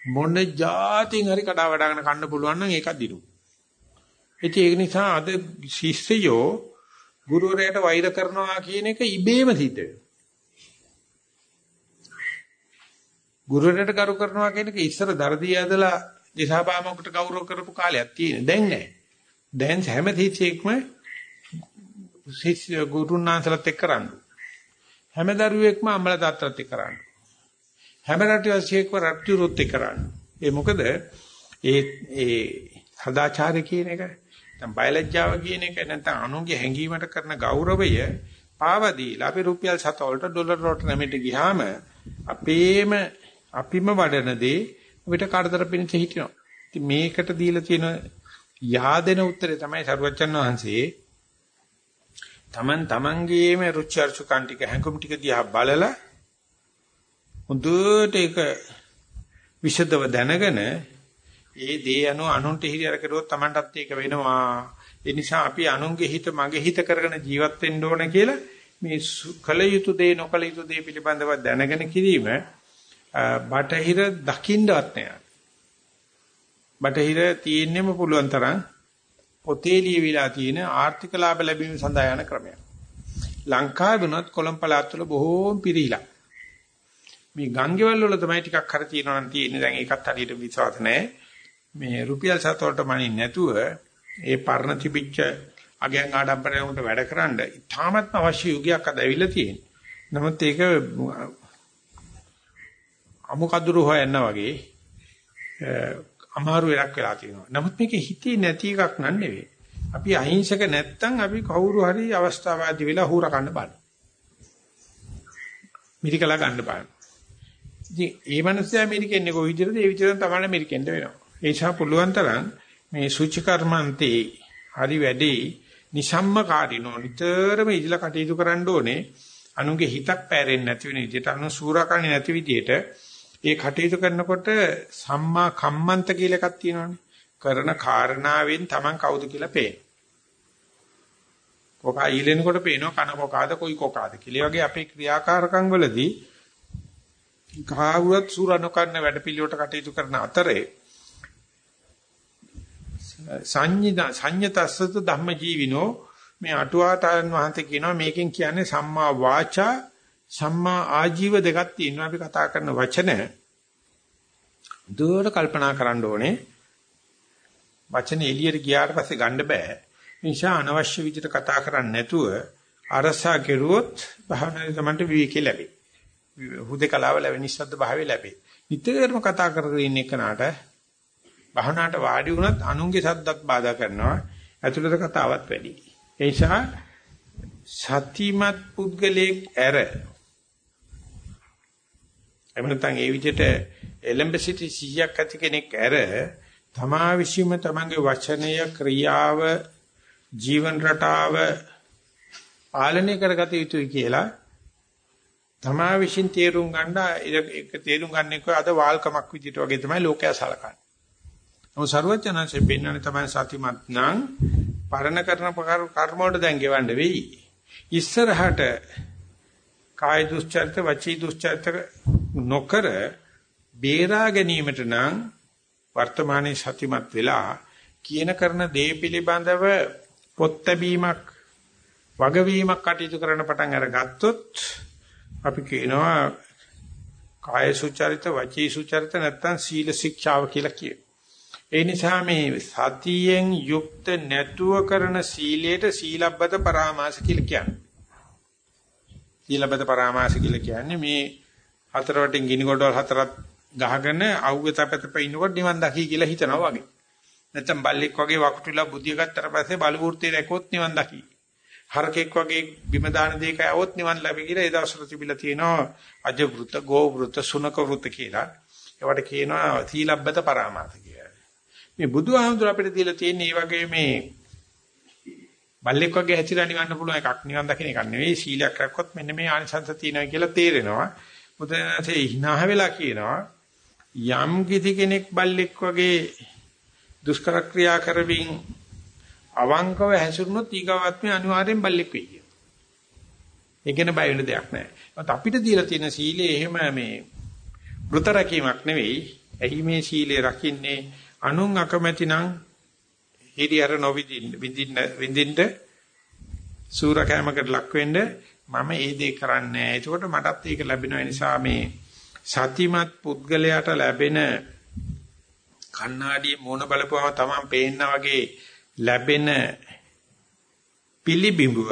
මොන જાතින් හරි කඩා වඩාගෙන කන්න පුළුවන් නම් ඒකක් දිනු. ඉතින් ඒක නිසා අද ශිෂ්‍යයෝ ගුරුවරයාට වෛර කරනවා කියන එක ඉබේම සිද්ධ වෙනවා. ගුරුවරට කරු කරනවා කියන එක ඉස්සර දර්දී ඇදලා දිසාපාමකට ගෞරව කරපු කාලයක් තියෙන. දැන් නැහැ. දැන් හැම තිස්සෙක්ම ශිෂ්‍ය ගුරුනාන්සලත් එක්ක කරන්නේ. හැම දරුවෙක්ම අම්මල තාත්තත් එක්ක කරන්නේ. හැම රටවැසියෙක්ම රට්ටියුරුත් එක්ක කරන්නේ. ඒ මොකද ඒ ඒ සදාචාරය කියන එක නැත්නම් බයලජ්ජාව කියන එක නැත්නම් අනුන්ගේ හැඟීමට කරන ගෞරවය පාවදීලා අපි රුපියල් 7 වලට ඩොලර් වලට නැමෙට ගියාම අපේම අපිම වඩන දේ අපිට කරදර පිණිස හිටිනවා. ඉතින් මේකට දීලා තියෙන yaadena උත්තරේ තමයි සරුවච්චන් වහන්සේ Taman tamangeeme රුචි අරුචිකන් ටික හැඟුම් ටික දිහා බලලා හොඳට ඒක විෂදව දැනගෙන ඒ දේ අනුව අනුන්ට හිරියර කරුවොත් Tamanටත් ඒක වෙනවා. ඒ නිසා අපි අනුන්ගේ හිත මගේ හිත කරගෙන ජීවත් වෙන්න ඕන කියලා මේ කල යුතු දේ නොකල යුතු දේ පිළිබඳව දැනගෙන කිරීම බටහිර දකින්නවත් නෑ. බටහිර තියෙන්නෙම පුළුවන් තරම් පොතේ ලියවිලා තියෙන ආර්ථික ලාභ ලැබීම සඳහා යන ක්‍රමයක්. ලංකාවේ වුණත් කොළඹ පළාත් වල බොහෝම පිරිහිලා. මේ ගංගෙවල් වල තමයි ටිකක් හර තියෙනවා නම් තියෙන්නේ. දැන් ඒකත් හරියට විශ්වාස නැහැ. මේ රුපියල් සතවලට මනින් නැතුව ඒ පරණ තිබිච්ච අගයන් ආඩම්බරයෙන් උන්ට වැඩකරන ඉතාමත්ම අවශ්‍ය යුගයක් අද ඇවිල්ලා තියෙනවා. නමුත් ඒක අමුකදුරු හොයන්න වගේ අමාරු එකක් වෙලා තියෙනවා. නමුත් මේක හිතේ නැති එකක් නන් නෙවෙයි. අපි අහිංසක නැත්තම් අපි කවුරු හරි අවස්ථාවාදී වෙලා හුර කන්න බෑ. මිරිකලා ගන්න බෑ. ඉතින් ඒ මනුස්සයා මිරිකෙන්නේ කොයි විදිහටද ඒ විදිහට තමයි මිරිකෙන්න වෙනවා. ඒ නිසා පුළුවන් තරම් මේ සුචි කර්මන්තේ හරි වැඩේ නිසම්මකාරිනෝ නිතරම ඉදලා කටයුතු කරන්න ඕනේ. අනුගේ හිතක් පැරෙන්නේ නැති වෙන විදිහට අනු සූරාකරන්නේ නැති විදිහට ඒ කටයුතු කරනකොට සම්මා කම්මන්ත කියලා එකක් තියෙනවානේ. කරන කාරණාවෙන් Taman කවුද කියලා පේන. කොකා ඊලෙනකොට පේනවා කන කොකාද කොයි කොකාද කියලා. වගේ අපේ ක්‍රියාකාරකම් වලදී කාවුවත් සූර නොකරන වැඩපිළිවෙලට කටයුතු කරන අතරේ සංඤිත සංඤතස්සත ධම්ම ජීවිනෝ මේ අටුවාතයන් වහන්සේ කියනවා මේකෙන් කියන්නේ සම්මා වාචා සම්මා ආජීව දෙකක් තියෙනවා. අපි කතා කරන වචන දුර කල්පනා කරන්න ඕනේ. වචන එළියට ගියාට පස්සේ ගන්න බෑ. නිසා අනවශ්‍ය විදිහට කතා කරන්නේ නැතුව අරසා කෙරුවොත් භාවනාවේ තමන්ට විවේකී ලැබේ හුදේකලාව ලැබෙන නිස්සද්ද භාවය ලැබේ නිතරම කතා කරගෙන ඉන්න එකනට භාවනාවට වාඩි වුණත් අනුන්ගේ සද්දත් බාධා කරනවා. ඇතුළත කතාවත් වැඩි. ඒ නිසා සතිමත් පුද්ගලයෙක් ඇර එහෙම නැත්නම් ඒ විදිහට එලඹ සිටි 100ක් ඇති කෙනෙක් ඇර තමා විශ්ීම තමන්ගේ වචනය ක්‍රියාව ජීවන රටාව පාලනය කරගත යුතුයි කියලා තමා විශ්ින් තේරුම් ගන්න ඒක තේරුම් ගන්න එක අද වාල්කමක් විදිහට වගේ තමයි ලෝකයා සලකන්නේ. නමුත් ਸਰවඥාන්සේ පෙන්වන්නේ තමයි සතිමත් නම් පරණ කරන කර්ම වලට දැන් ගෙවන්න වෙයි. ඉස්සරහට කාය දුස්චරිත වචී දුස්චරිත නොකර බේරා ගැනීමට නම් වර්තමානයේ සතිමත් වෙලා කියන කරන දේ පිළිබඳව පොත් ලැබීමක් වගවීමක් කටයුතු කරන පටන් අරගත්තොත් අපි කියනවා කාය සුචරිත වචී සුචරිත නැත්තම් සීල ශික්ෂාව කියලා කියනවා. ඒ නිසා මේ සතියෙන් යුක්ත නැතුව කරන සීලයට සීලබ්බත පරාමාස කියලා කියන්නේ. සීලබ්බත පරාමාස කියලා කියන්නේ මේ හතර වටින් ගිනි ගොඩවල් හතරක් ගහගෙන අවුවේ තපතප ඉන්නකොට නිවන් දකි කියලා හිතනවා වගේ. නැත්තම් බල්ලෙක් වගේ වකුටුලා බුදිය ගත්තට පස්සේ බලු වෘත්තේ රැකොත් නිවන් දකි. හරකෙක් වගේ බිම දාන දෙයක આવොත් නිවන් ලැබෙයි කියලා ඒ දවස්වල තිබිලා තියෙනවා අජ වෘත, ගෝ වෘත, සුනක වෘත කියලා. ඒවට කියනවා සීලබ්බත පරාමාස කියලා. මේ බුදුහාමුදුර අපිට දීලා තියෙන මේ වගේ මේ බල්ලෙක් වගේ ඇතිලා නිවන්න පුළුවන් එකක් නිවන් දකින්න එකක් නෙවෙයි සීලයක් රැක්කොත් මෙන්න මේ ආනිසංස තියෙනවා කියලා තේරෙනවා. බුදුන්සේ hina වෙලා කියනවා යම් කිසි කෙනෙක් බල්ලෙක් වගේ දුෂ්කර ක්‍රියා කරමින් අවංකව හැසිරුණොත් ඊගාවත්මේ අනිවාර්යෙන් බල්ලෙක් වෙයි කියන. ඒකෙන බය වෙන දෙයක් නැහැ. ඒත් අපිට දීලා තියෙන සීලය එහෙම මේ වෘත රැකීමක් නෙවෙයි. එහි මේ සීලය රකින්නේ අනුන් අකමැති නම් හිරියර නොවිදින්න විඳින්න විඳින්න සූරකෑමකට ලක් වෙන්න මම ඒ දේ කරන්නේ නැහැ. එතකොට මටත් ඒක ලැබෙන නිසා මේ සතිමත් පුද්ගලයාට ලැබෙන කණ්ණාඩියේ මොන බලපුවම තමන් පේන්න වගේ ලැබෙන පිළිබිඹුව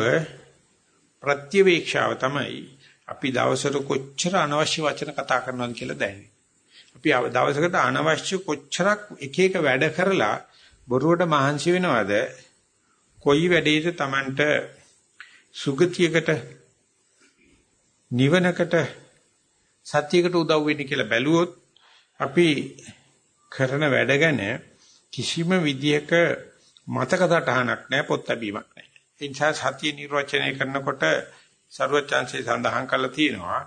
ප්‍රත්‍යවේක්ෂාව තමයි අපි දවසට කොච්චර අනවශ්‍ය වචන කතා කරනවද කියලා දැනෙන්නේ. අපි දවසකට අනවශ්‍ය කොච්චරක් එක එක වැඩ කරලා බොරුවට මහන්සි වෙනවද? කොයි වැඩේද Tamanට සුගතියකට නිවනකට සත්‍යයකට උදව් වෙන්නේ කියලා බැලුවොත් අපි කරන වැඩ ගැන කිසිම විදියක මතක සටහනක් නැහැ පොත් ලැබීමක් නැහැ. ඒ නිසා සත්‍ය නිර්වචනය කරනකොට ਸਰවචාන්සේ සඳහන් කරලා තියෙනවා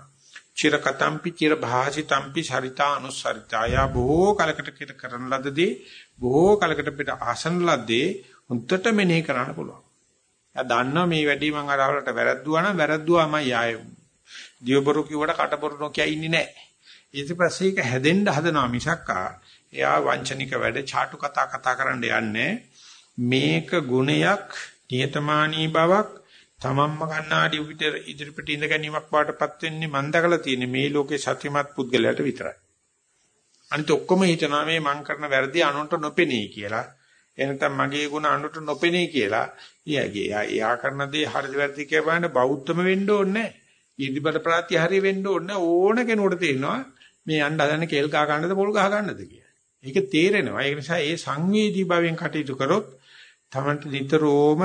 චිර කතම්පි චිර භාසිතම්පි සරිතා අනුසරිතාය බොහෝ කලකට කරන ලදදී බොහෝ කලකට පිට ආසන ලද්දේ හුත්තට මෙනෙහි කරන්න පුළුවන්. එයා දන්නවා මේ වැඩි මං අර අවලට වැරද්දුවා නම් වැරද්දුවාමයි ආයෙ. දියබරු කිව්වට කටබරු නොකිය ඉන්නේ නැහැ. ඊට පස්සේ ඒක හැදෙන්න හදනවා මිසක්කා එයා වංචනික වැඩ ചാටු කතා කතා කරන්න යන්නේ මේක ගුණයක් නියතමානී බවක් තමන්ම කන්නාඩි පිට ඉදිරිපිට ඉඳ ගැනීමක් වාටපත් වෙන්නේ මන් දැකලා තියෙන්නේ මේ ලෝකේ සත්‍යමත් පුද්ගලයාට විතරයි. අනිත ඔක්කොම හිතනවා මේ මං කරන වැරදි අනුන්ට නොපෙනී කියලා. එනතම් මගේ ගුණ අනුන්ට නොපෙනී කියලා. ඊයගේ යා කරන දේ හරිද වැරදි කියලා බලන්න බෞද්ධම වෙන්න ඕනේ නැහැ. ඉදිබට ප්‍රාත්‍යහාරය වෙන්න ඕනේ ඕන කෙනෙකුට තේරෙනවා මේ යන්න හදන කේල් කහ ගන්නද පොල් කහ ගන්නද කියලා. ඒක තේරෙනවා. ඒ නිසා ඒ සංවේදී භාවයෙන් කටයුතු කරොත් තමන්ට නිතරම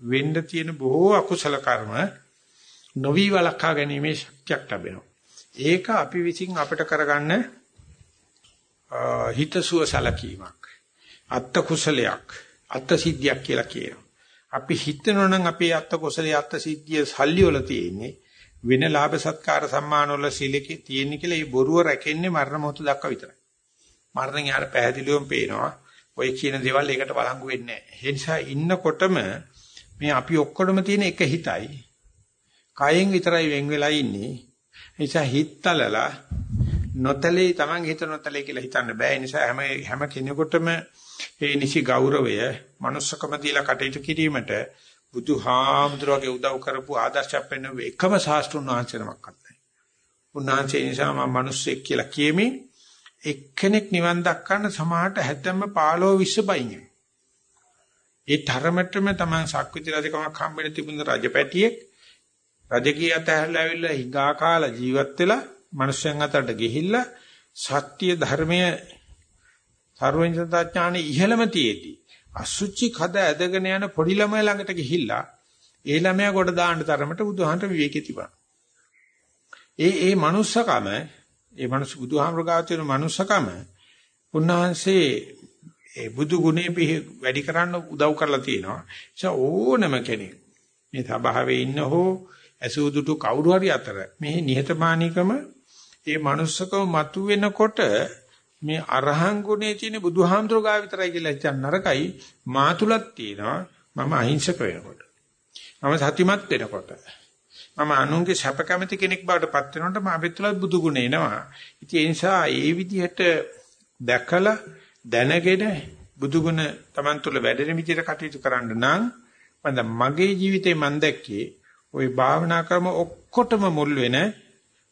වෙන්න තියෙන බොහෝ අකුසල කර්ම නොවි වළක්වා ගැනීමේ ශක්තියක් ලැබෙනවා. ඒක අපි විසින් අපිට කරගන්න හිතසුව සලකීමක්. අත්ත කුසලයක්, අත්ත සිද්ධියක් කියලා කියනවා. අපි හිතනවා නම් අපේ අත්ත කුසලයේ අත්ත සිද්ධිය සල්ලි වල තියෙන්නේ වෙන ලාභ සත්කාර සම්මාන වල සිලකේ තියෙන කියලා ඒ බොරුව රැකෙන්නේ මරණ මොහොත දක්වා විතරයි. මරණයෙන් යාර පැහැදිලිවම පේනවා. ඔය කියන දේවල් ඒකට වළංගු වෙන්නේ නැහැ. ඒ නිසා ඉන්නකොටම මේ අපි ඔක්කොම තියෙන එක හිතයි. කයෙන් විතරයි වෙන් වෙලා ඉන්නේ. ඒ නිසා හිතතලලා නොතලේ Taman හිත නොතලේ කියලා හිතන්න බෑ. ඒ නිසා හැම හැම කෙනෙකුටම ඒ නිසි ගෞරවය, manussකම දීලා කටයුතු කිරීමට බුදුහාමුදුරගේ උදව් කරපු ආදර්ශයක් වෙන්න එකම ශාස්ත්‍රුන් වහන්සේ නමක්වත් නැහැ. උන්වහන්සේ නිසා මම මිනිස්සෙක් කියලා කියමින් එක්කෙනෙක් නිවන් දක්කන්න සමාහට හැතැම්ම 15 20 බයින්. ඒ තරමටම තමයි සක්විති රජකමක් හම්බෙන්න තිබුණ රජපැටියෙක් රජකීය අතහැරලා ඇවිල්ලා හිඟා කාලා ජීවත් වෙලා මිනිස්යන් අතරට ගිහිල්ලා සත්‍ය ධර්මය සර්වඥතා ඥානෙ ඉහළම තියේදී අසුචි කද ඇදගෙන යන පොඩි ළමයා ළඟට ගිහිල්ලා ඒ ළමයා කොට දාන්න තරමට බුදුහාමර විවේකී තිබුණා. ඒ ඒ manussකම ඒ මනුස්ස බුදුහාමර ගාතින manussකම උන්වහන්සේ ඒ බුදු ගුණේ වැඩි කරන්න උදව් කරලා තියෙනවා. ඒ ඕනම කෙනෙක් මේ සභාවේ ඉන්න හෝ ඇසුදුටු කවුරු හරි අතර මේ නිහතමානීකම ඒ manussකම මතු වෙනකොට මේ අරහං ගුණේ තියෙන බුදුහාමුදුර ගාව විතරයි කියලා හිතන්න නරකයි. මා තුලක් තියෙනවා. මම අහිංසක වෙනකොට. මම සතිමත් වෙනකොට. මම අනුන්ගේ සැප කැමති කෙනෙක් බවට පත් වෙනකොට මම අපිට තුලත් බුදු ගුණ එනවා. ඉතින් ඒ නිසා ඒ විදිහට දැකලා දැනගෙන බුදු ගුණ Taman තුල වැඩෙන විදිහට කටයුතු කරන්න නම් මම මගේ ජීවිතේ මම දැක්කේ ওই භාවනා ක්‍රම ඔක්කොටම මුල් වෙන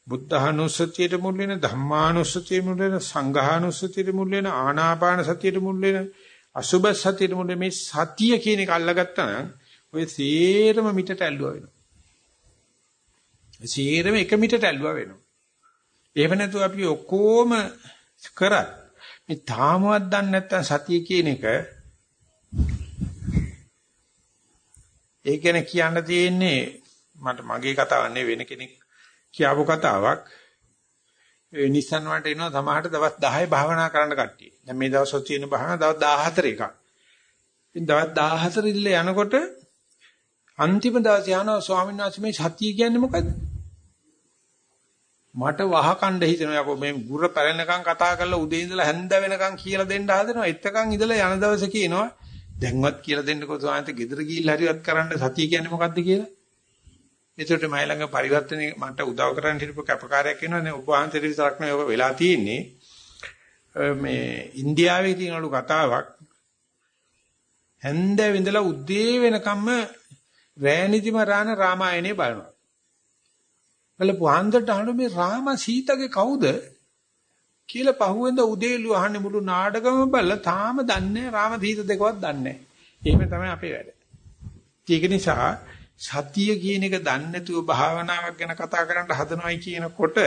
බුද්ධානුස්සතියට මුල් වෙන ධම්මානුස්සතියට මුල් වෙන සංඝානුස්සතියට මුල් වෙන ආනාපාන සතියට මුල් වෙන අසුබ සතියට මුල් මේ සතිය කියන එක අල්ලගත්තා නම් ඔය සේරම මිටට ඇල්ලුවා වෙනවා. සේරම එක මිටට ඇල්ලුවා වෙනවා. එහෙම නැතුව අපි ඔක්කොම කරත් මේ තාමවත් දන්නේ නැත්තම් සතිය කියන එක ඒ කියන්නේ කියන්න තියෙන්නේ මට මගේ කතාවක් නෙවෙයි වෙන කෙනෙක් කියාපු කතාවක් ඒ Nissan වලට එනවා සමහරට දවස් 10 භාවනා කරන්න කට්ටිය. දැන් මේ දවස්වල තියෙන භාවනා දවස් 14 එකක්. ඉතින් දවස් 14 ඉල්ල යනකොට අන්තිම දවසේ යනවා ස්වාමීන් වහන්සේ මේ සතිය කියන්නේ මොකද්ද? මට වහකණ්ඩ හිතෙනවා යකෝ මේ ගුර පැලෙනකන් කතා කරලා උදේ ඉඳලා හැන්ද වෙනකන් කියලා දෙන්න හදනවා. එතකන් ඉඳලා යන දවසේ කියනවා දැන්වත් කියලා දෙන්නකෝ ස්වාමීන් වහන්සේ ගෙදර ගිහිල්ලා හරිවත් කරන්න සතිය කියන්නේ මොකද්ද කියලා. ඒකට මයි ළඟ පරිවර්තනේ මට උදව් කරන්න හිටපු කැපකාරයක් ඉන්නවා. නේ ඔබ වහන්සේට විතරක් නෙවෙයි ඔබ වෙලා තියෙන්නේ. මේ ඉන්දියාවේ තියෙනලු කතාවක්. හැන්දෑව ඉඳලා උදේ වෙනකම්ම රෑනිදිම රාන රාමායනේ බලනවා. බලපු හන්දට අහන මේ රාම සීතගේ කවුද? කියලා පහුවෙන්ද උදේලු අහන්නේ මුළු නාටකම බලලා තාම දන්නේ රාම සීත දෙකවත් දන්නේ නැහැ. එහෙම තමයි අපේ වැඩ. ඒක නිසා සතිය කියන එක දන්නේ නැතුව භාවනාවක් ගැන කතා කරන්න හදනවයි කියනකොට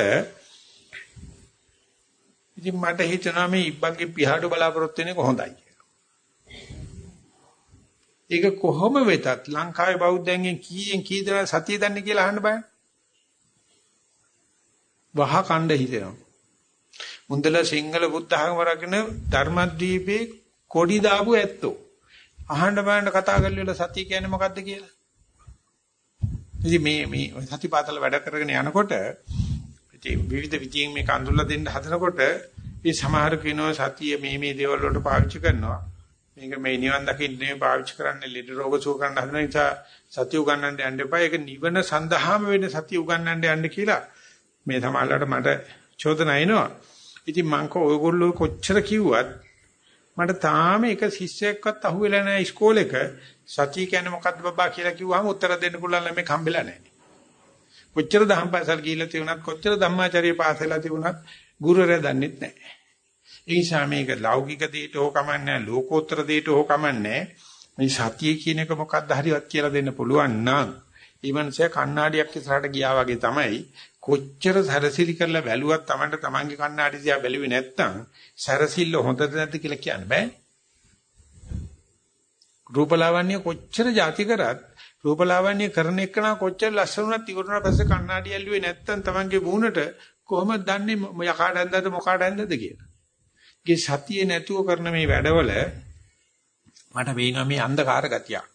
ඉතින් මට හිතෙනවා මේ ඉබ්බන්ගේ පිහාඩු බලාපොරොත්තු වෙන්නේ කොහොඳයි කියලා. ඒක කොහොම වෙතත් ලංකාවේ බෞද්ධයන්ගෙන් කීයෙන් කී දෙනා සතිය දන්නේ කියලා අහන්න බෑ. වහ කණ්ඩ හිතෙනවා. මුන්දල සිංහල බුද්ධ ආගම රකින්න ධර්මද්වීපේ කොඩි දාපු ඇත්තෝ. අහන්න බලන්න කතා කරලා සතිය කියන්නේ මොකද්ද කියලා. ඉතින් මේ මේ සතිපාතල වැඩ කරගෙන යනකොට ඉතින් විවිධ විදියෙන් මේක අඳුල්ලා දෙන්න හදනකොට මේ සමහර කෙනා සතිය මේ මේ දේවල් වලට පාවිච්චි කරනවා. මේක මේ නිවන් දකින්න නෙමෙයි පාවිච්චි කරන්නේ ලෙඩ රෝග සුව කරන්න හදන නිසා සතිය උගන්නන්න යන්න එපා. ඒක නිවන සඳහාම වෙන සතිය උගන්නන්න යන්න කියලා මේ සමාජලට මට චෝදනා එනවා. ඉතින් මං කෝ ඔයගොල්ලෝ කොච්චර කිව්වත් මට තාම එක ශිෂ්‍යයෙක්වත් අහුවෙලා නැහැ ඉස්කෝලේක සතිය කියන්නේ මොකද්ද බබා කියලා කිව්වහම උත්තර දෙන්න පුළුවන් ළමෙක් හම්බෙලා නැහැ. කොච්චර දහම් පාසල් ගිහිල්ලා තිබුණත් කොච්චර ධම්මාචාර්ය පාසලලා තිබුණත් ගුරුවරයා දන්නෙත් නැහැ. ඒ නිසා මේක ලෞකික දෙයට හෝ කමන්නේ ලෝකෝත්තර දෙයට හෝ කමන්නේ මේ සතිය කියන එක මොකක්ද හරිවත් කියලා දෙන්න පුළුවන් නම් ඒ මනුස්සයා කණ්ණාඩියක් ඉස්සරහට ගියා වගේ තමයි කොච්චර සැරසිලි කරලා බැලුවත් Tamanට Tamanගේ කණ්ණාඩි දිහා බැලුවේ නැත්තම් සැරසිල්ල හොඳද නැද්ද කියලා කියන්න බෑ රූපලාවන්‍ය කොච්චර જાති කරත් රූපලාවන්‍ය කරන එකනා කොච්චර ලස්සනවත් ඉවරනා පස්සේ කණ්ණාඩි ඇල්ලුවේ නැත්තම් Tamanගේ මූණට කොහොමද දන්නේ යකාට ඇඳද මොකාට ඇඳද කියලා ගේ සතියේ නැතුව කරන මේ වැඩවල මට පේනවා මේ අන්ධකාර ගතියක්.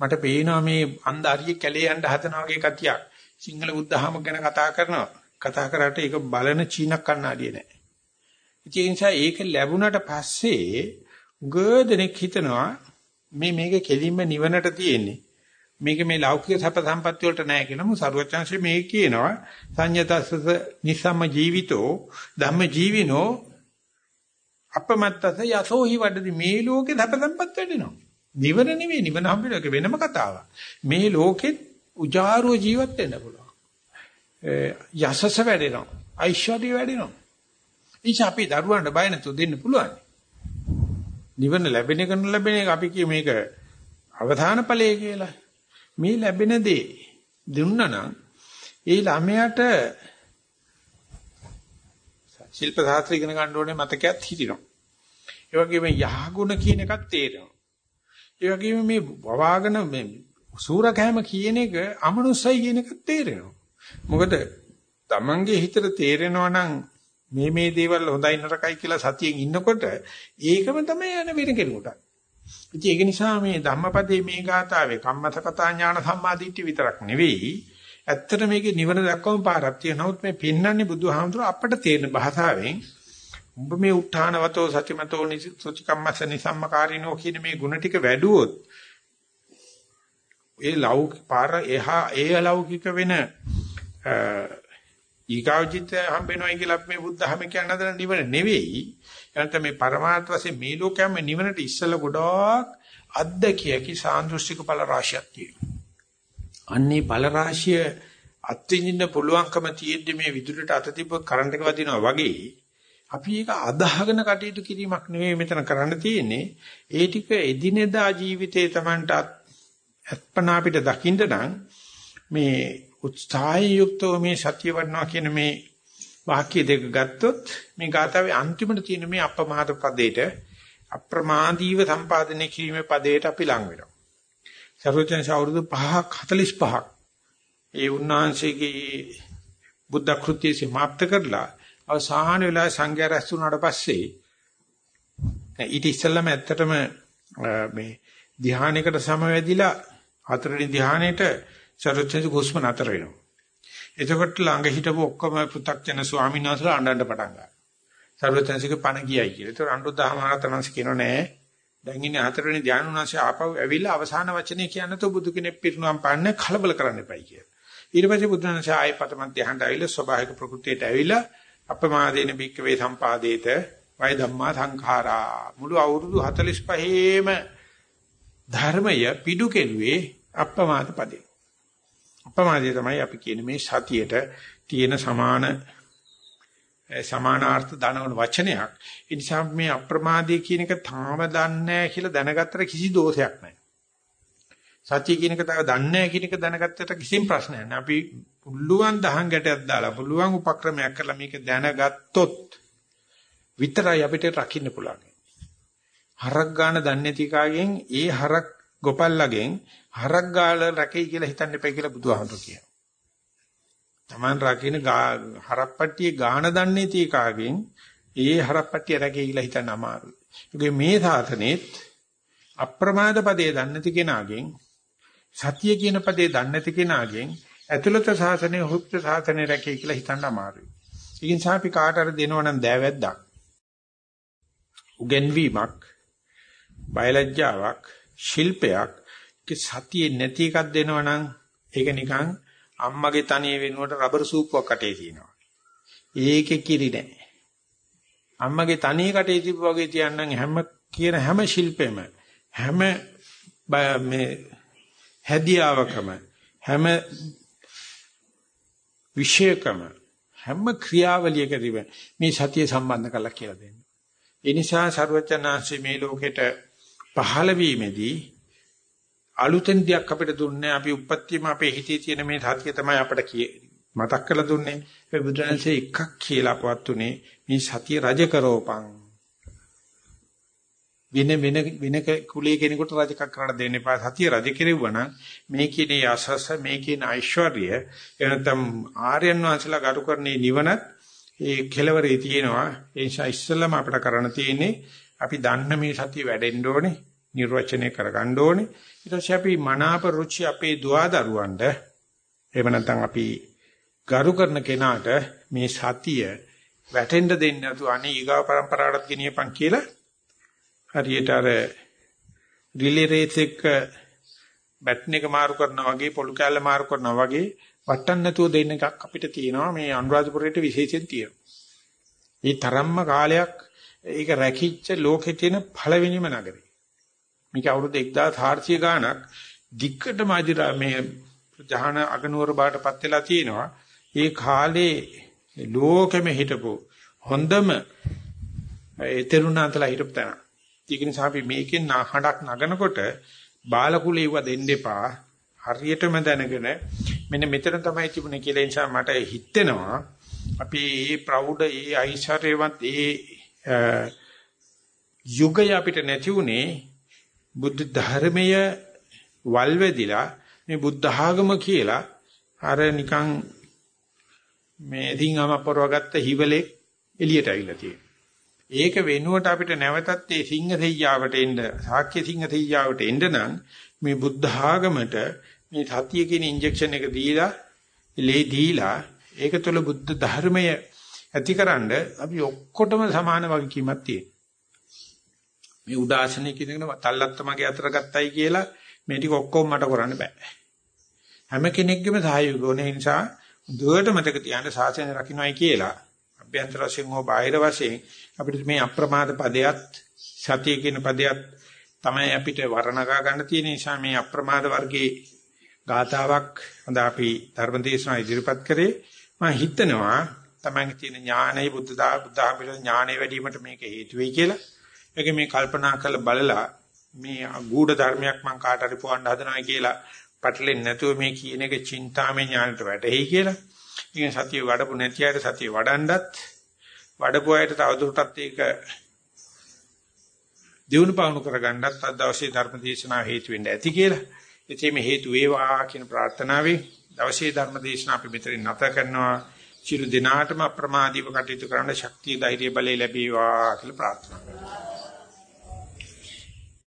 මට පේනවා මේ අන්ධ අරිය කැලේ යන්න හදනවා වගේ ගතියක්. සිංහල බුද්ධහම ගැන කතා කරනවා. කතා කරාට ඒක බලන චීන කන්නාඩිය නෑ. ඒ නිසා ඒක ලැබුණට පස්සේ ගොඩනෙක් හිතනවා මේ මේක කෙලින්ම නිවනට තියෙන්නේ. මේක මේ ලෞකික සැප සම්පත්‍ය වලට නෑ කියලා මු සරුවචාන්සේ මේ කියනවා සංයතස්ස නිසම්ම ජීවිතෝ ධම්ම ජීවිනෝ අපමත්තස යසෝහි වඩදි මේ ලෝකේ ධප සම්පත් වැඩෙනවා. නිවන නෙවෙයි නිවන හම්බෙන්නේ ඒක වෙනම කතාවක්. මේ ලෝකෙත් උජාරුව ජීවත් වෙන්න පුළුවන්. යසස වැඩෙනවා. ඓශ්වර්ය වැඩෙනවා. ඉතින් අපි දරුවන්ට බය නැතුව දෙන්න පුළුවන්. නිවන ලැබෙන එක නොලැබෙන එක අපි කිය මේක අවධාන ඵලය කියලා. මේ ලැබෙන දේ දුන්නා නම් ඒ ළමයාට ශිල්ප ශාස්ත්‍ර ඉගෙන ගන්න ඕනේ මතකයක් හිටිනවා. ඒ වගේම යහගුණ කියන එකත් තේරෙනවා. ඒ වගේම මේ වවාගෙන මේ සූරකෑම කියන එක අමනුස්සයි කියන එකත් තේරෙනවා. මොකද Tamange හිතට තේරෙනවා නම් මේ මේ දේවල් හොඳයි නරකයි කියලා සතියෙන් ඉන්නකොට ඒකම තමයි යන වෙන කෙනෙකුට. ඉතින් ඒක නිසා මේ ධම්මපදයේ මේ ගාතාවේ කම්මතකතා ඥාන සම්මාදිට්ඨි විතරක් නෙවෙයි ඇත්තට මේකේ නිවන දක්වම පාරක් තියෙනවා. නමුත් මේ පෙන්වන්නේ බුදුහාමුදුර අපට තේරෙන භාෂාවෙන් උඹ මේ උත්හානවතෝ සතිමතෝ සුචිකම්මස නිසම්මකාරිනෝ කියන මේ ಗುಣ ටික වැඩුවොත් ඒ ලෞක පාර එහා ඒ ලෞකික වෙන ඊගාවජිත හම්බෙනවා කියලා අපි මේ බුද්ධහම කියන දර නිවන නෙවෙයි. එනත මේ පරමාර්ථ වශයෙන් මේ ලෝකයම නිවනට ඉස්සල ගොඩක් අද්දකියකි සාන්දෘෂ්ටික ඵල රාශියක් තියෙනවා. අන්නේ බල රාශිය අත්විඳින්න පුළුවන්කම තියෙද්දි මේ විදුලට අත තිබ්බොත් කරන්ට් එක වදිනවා වගේ අපි ඒක අදාහගෙන කටයුතු කිරීමක් නෙවෙයි මෙතන කරන්න තියෙන්නේ ඒ ටික එදිනෙදා ජීවිතේ Tamanට අත්පනා අපිට දකින්න නම් මේ උත්සාහයෙන් යුක්තව මේ සත්‍ය වඩනවා කියන මේ වාක්‍ය දෙක ගත්තොත් මේ ගාථාවේ අන්තිමට තියෙන මේ අපමාද පදේට අප්‍රමාදීව සම්පාදනය කිරීමේ පදේට අපි ලං වෙනවා. සර්වඥ අවුරුදු 5ක් 45ක් ඒ උන්වහන්සේගේ බුද්ධ කෘත්‍යය සමාප්ත කරලා අවසාන වෙලාවේ සංඝයා රැස් වුණාට පස්සේ ඊට ඉස්සෙල්ලම ඇත්තටම මේ ධ්‍යානයකට සමවැදිලා හතරවෙනි ධ්‍යානෙට සර්වඥ කුස්ම නතර වෙනවා. එතකොට ළඟ හිටපු ඔක්කොම පෘථග්ජන ස්වාමීන් වහන්සේලා අඬන්න පටන් ගන්නවා. සර්වඥසික පණ ගියයි කියලා. ඒතර අනුරුද්ධ මහරතනන්ස කියනෝ නෑ දැන් ඉන්නේ හතරවෙනි ධානුනාංශය ආපහු ඇවිල්ලා අවසාන වචනේ කියන්න තෝ බුදු කෙනෙක් පිරිනුවම් පාන්නේ කලබල කරන්න එපයි කියලා. ඊට පස්සේ බුදුරජාණන්සේ ආයේ පතම ධ්‍යානට ඇවිල්ලා ස්වභාවික ප්‍රകൃතියට ඇවිල්ලා අපමාදේන බික්කවේ සම්පාදේත වය ධම්මා සංඛාරා මුළු අවුරුදු 45ේම ධර්මය පිටු කෙරුවේ අපමාද පදේ. අපමාදේ තමයි අපි කියන්නේ මේ සතියට තියෙන සමාන සමානාර්ථ දනවන වචනයක්. ඒ නිසා මේ අප්‍රමාදී කියන එක තාම දන්නේ කියලා දැනගත්තට කිසි දෝෂයක් නැහැ. සත්‍ය කියන එක තව දන්නේ නැහැ කියන එක දැනගත්තට කිසිම ප්‍රශ්නයක් නැහැ. අපි පුළුවන් දහං ගැටයක් දාලා පුළුවන් උපක්‍රමයක් කරලා මේක දැනගත්තොත් විතරයි අපිට රකින්න පුළුවන්. හරක් ගන්න දන්නේ නැති කාගෙන් ඒ හරක් ගොපල්ලගෙන් හරක් ගාලා රැකෙයි කියලා හිතන්න එපා කියලා බුදුහාමුදුරුවෝ කියනවා. Taman රකින්න හරප්පට්ටියේ ගාන දන්නේ තී කාගෙන් ඒ හරප්පට්ටිය රැකේ කියලා හිතන්න අමාරුයි. ඒකේ මේ සාසනෙත් අප්‍රමාද පදේ දන්නේ නැති කෙනාගෙන් සතිය කියන පදේ දන්නේ නැති කෙනාගෙන් ඇතුළත සාසනය හුත් සාසනය රැකේ කියලා හිතන්න අමාරුයි. ඒ නිසා අපි කාට හරි දෙනවනම් දෑවැද්දක් උගෙන්වීමක් බයලජ්ජාවක්, ශිල්පයක් ඒක සතියේ නැති එකක් දෙනවනම් ඒක නිකන් අම්මගේ තනිය වෙනුවට රබර් සූප්පුවක් කටේ තියෙනවා. ඒකේ කිරි නැහැ. අම්මගේ තනිය කටේ තිබ්බ වගේ තියන්නම් හැම කියන හැම ශිල්පෙම හැම මේ හැදියාවකම හැම විශේෂකම හැම ක්‍රියාවලියකදීම මේ සතිය සම්බන්ධ කරලා කියලා දෙන්න. ඒ නිසා ਸਰවචනාංශ මේ ලෝකෙට පහළ වීමේදී අලුතෙන් දෙයක් අපිට දුන්නේ අපි උපත්තියම අපේ හිතේ තියෙන මේ සතිය තමයි අපට මතක් කරලා දුන්නේ. ඒ බුදුරජාණන්සේ එකක් කියලා අපවත් උනේ මේ සතිය රජ කරෝපං. වෙන වෙන වෙන කුලයේ කෙනෙකුට රජකම් කරන්න දෙන්න එපා. සතිය රජ කෙරෙව්වා නම් මේ කියන යසස මේ කියන ඓශ්වර්ය එනතම් ආර්යයන් වහන්සේලා ගරු කරන්නේ නිවනත් ඒ කෙලවරේ තියෙනවා. ඒ නිසා ඉස්සෙල්ලාම අපිට කරන්න තියෙන්නේ අපි දන්න මේ සතිය වැඩෙන්න ඕනේ, නිර්වචනය කරගන්න ඕනේ. ඊට පස්සේ අපි මනාප රුචි අපේ දුවදරුවන්ට එහෙම නැත්නම් අපි ගරු කරන කෙනාට මේ සතිය වැටෙන්න දෙන්නේ නැතුව අනේ ඊගාව પરම්පරාවටත් ගෙනියපන් කියලා හරියට අර රිලේ රේස් එක බැටන් එක මාරු කරනවා වගේ පොළු කැල්ල මාරු කරනවා වගේ වටන්න නැතුව දෙන්න එකක් අපිට තියෙනවා මේ අනුරාධපුරයට විශේෂයෙන් තියෙනවා. මේ තරම්ම කාලයක් ඒක රැකිච්ච ලෝකේ තියෙන පළවෙනිම නගරේ. මේක අවුරුදු 1400 ගාණක් දික්කටම අදිරා මේ ජහන අගනුවර බාටපත් වෙලා තියෙනවා. ඒ කාලේ ලෝකෙම හිටපු හොඳම ඒ තරුණාන්තලා හිටපු තැන. ඒක නිසා අපි මේකෙන් හඬක් නගනකොට බාලකුලේව දෙන්න එපා. හරියටම දැනගෙන මෙන්න මෙතන තමයි තිබුණේ කියලා නිසා මට හිතෙනවා අපි මේ ප්‍රෞಢ ඒ ඓශ්වර්යවත් ඒ යුගය අපිට නැති උනේ බුද්ධ ධර්මය වල්වැදිලා මේ බුද්ධ ආගම කියලා අර නිකන් මේ දින්ගම පොරවගත්ත හිවලේ එළියට අවිලා තියෙනවා. ඒක වෙනුවට අපිට නැවතත් ඒ සිංහ සෙයියාවට එන්න, සාක්‍ය සිංහ සෙයියාවට එන්න නම් මේ බුද්ධ ආගමට මේ සතිය කියන ඉන්ජෙක්ෂන් එක දීලා, ලේ දීලා ඒක තුළ බුද්ධ ධර්මය ඇතිකරනද අපි ඔක්කොටම සමාන වගකීමක් තියෙනවා. මේ උදාසනේ කියනකන තල්ලත්ත මගේ අතර ගත්තයි කියලා මේ ටික ඔක්කොම මට කරන්න බෑ. හැම කෙනෙක්ගේම සහයෝගය ඕන නිසා දුවට මතක තියාගන්න සාසනය රකින්නයි කියලා අභ්‍යන්තර වශයෙන් හෝ බාහිර වශයෙන් අපිට මේ අප්‍රමාද පදයක් සතිය කියන පදයක් තමයි අපිට වර්ණගා ගන්න තියෙන නිසා මේ අප්‍රමාද වර්ගයේ ගාතාවක් අද අපි ධර්මදේශනා ඉදිරිපත් කරේ මම හිතනවා තමන්ගේ තියෙන ඥානයි බුද්ධදා බුද්ධාමිල ඥානෙ වැඩිවීමට මේක හේතු වෙයි කියලා. ඒක මේ කල්පනා කරලා බලලා මේ ගූඪ ධර්මයක් මම කාට හරි පොවන්න හදනවා කියලා පැටලෙන්නේ නැතුව මේ කියන එක චින්තාමය ඥානට වැටෙයි කියලා. ඉතින් සතිය වඩපු නැති අයට සතිය වඩන්නත් වඩපු අයට තවදුරටත් ඒක දිනු පවණු කරගන්නත් අද දවසේ ධර්ම දේශනාව හේතු වෙන්න ඇති කියලා. ඉතින් මේ හේතු වේවා කියන ප්‍රාර්ථනාවෙන් දවසේ ධර්ම දේශනාව අපි මෙතනින් නැත කරනවා. සියලු දිනාටම අප්‍රමාදීව කටයුතු කරන්න ශක්තිය ධෛර්ය බලය ලැබේවා කියලා ප්‍රාර්ථනා කරනවා.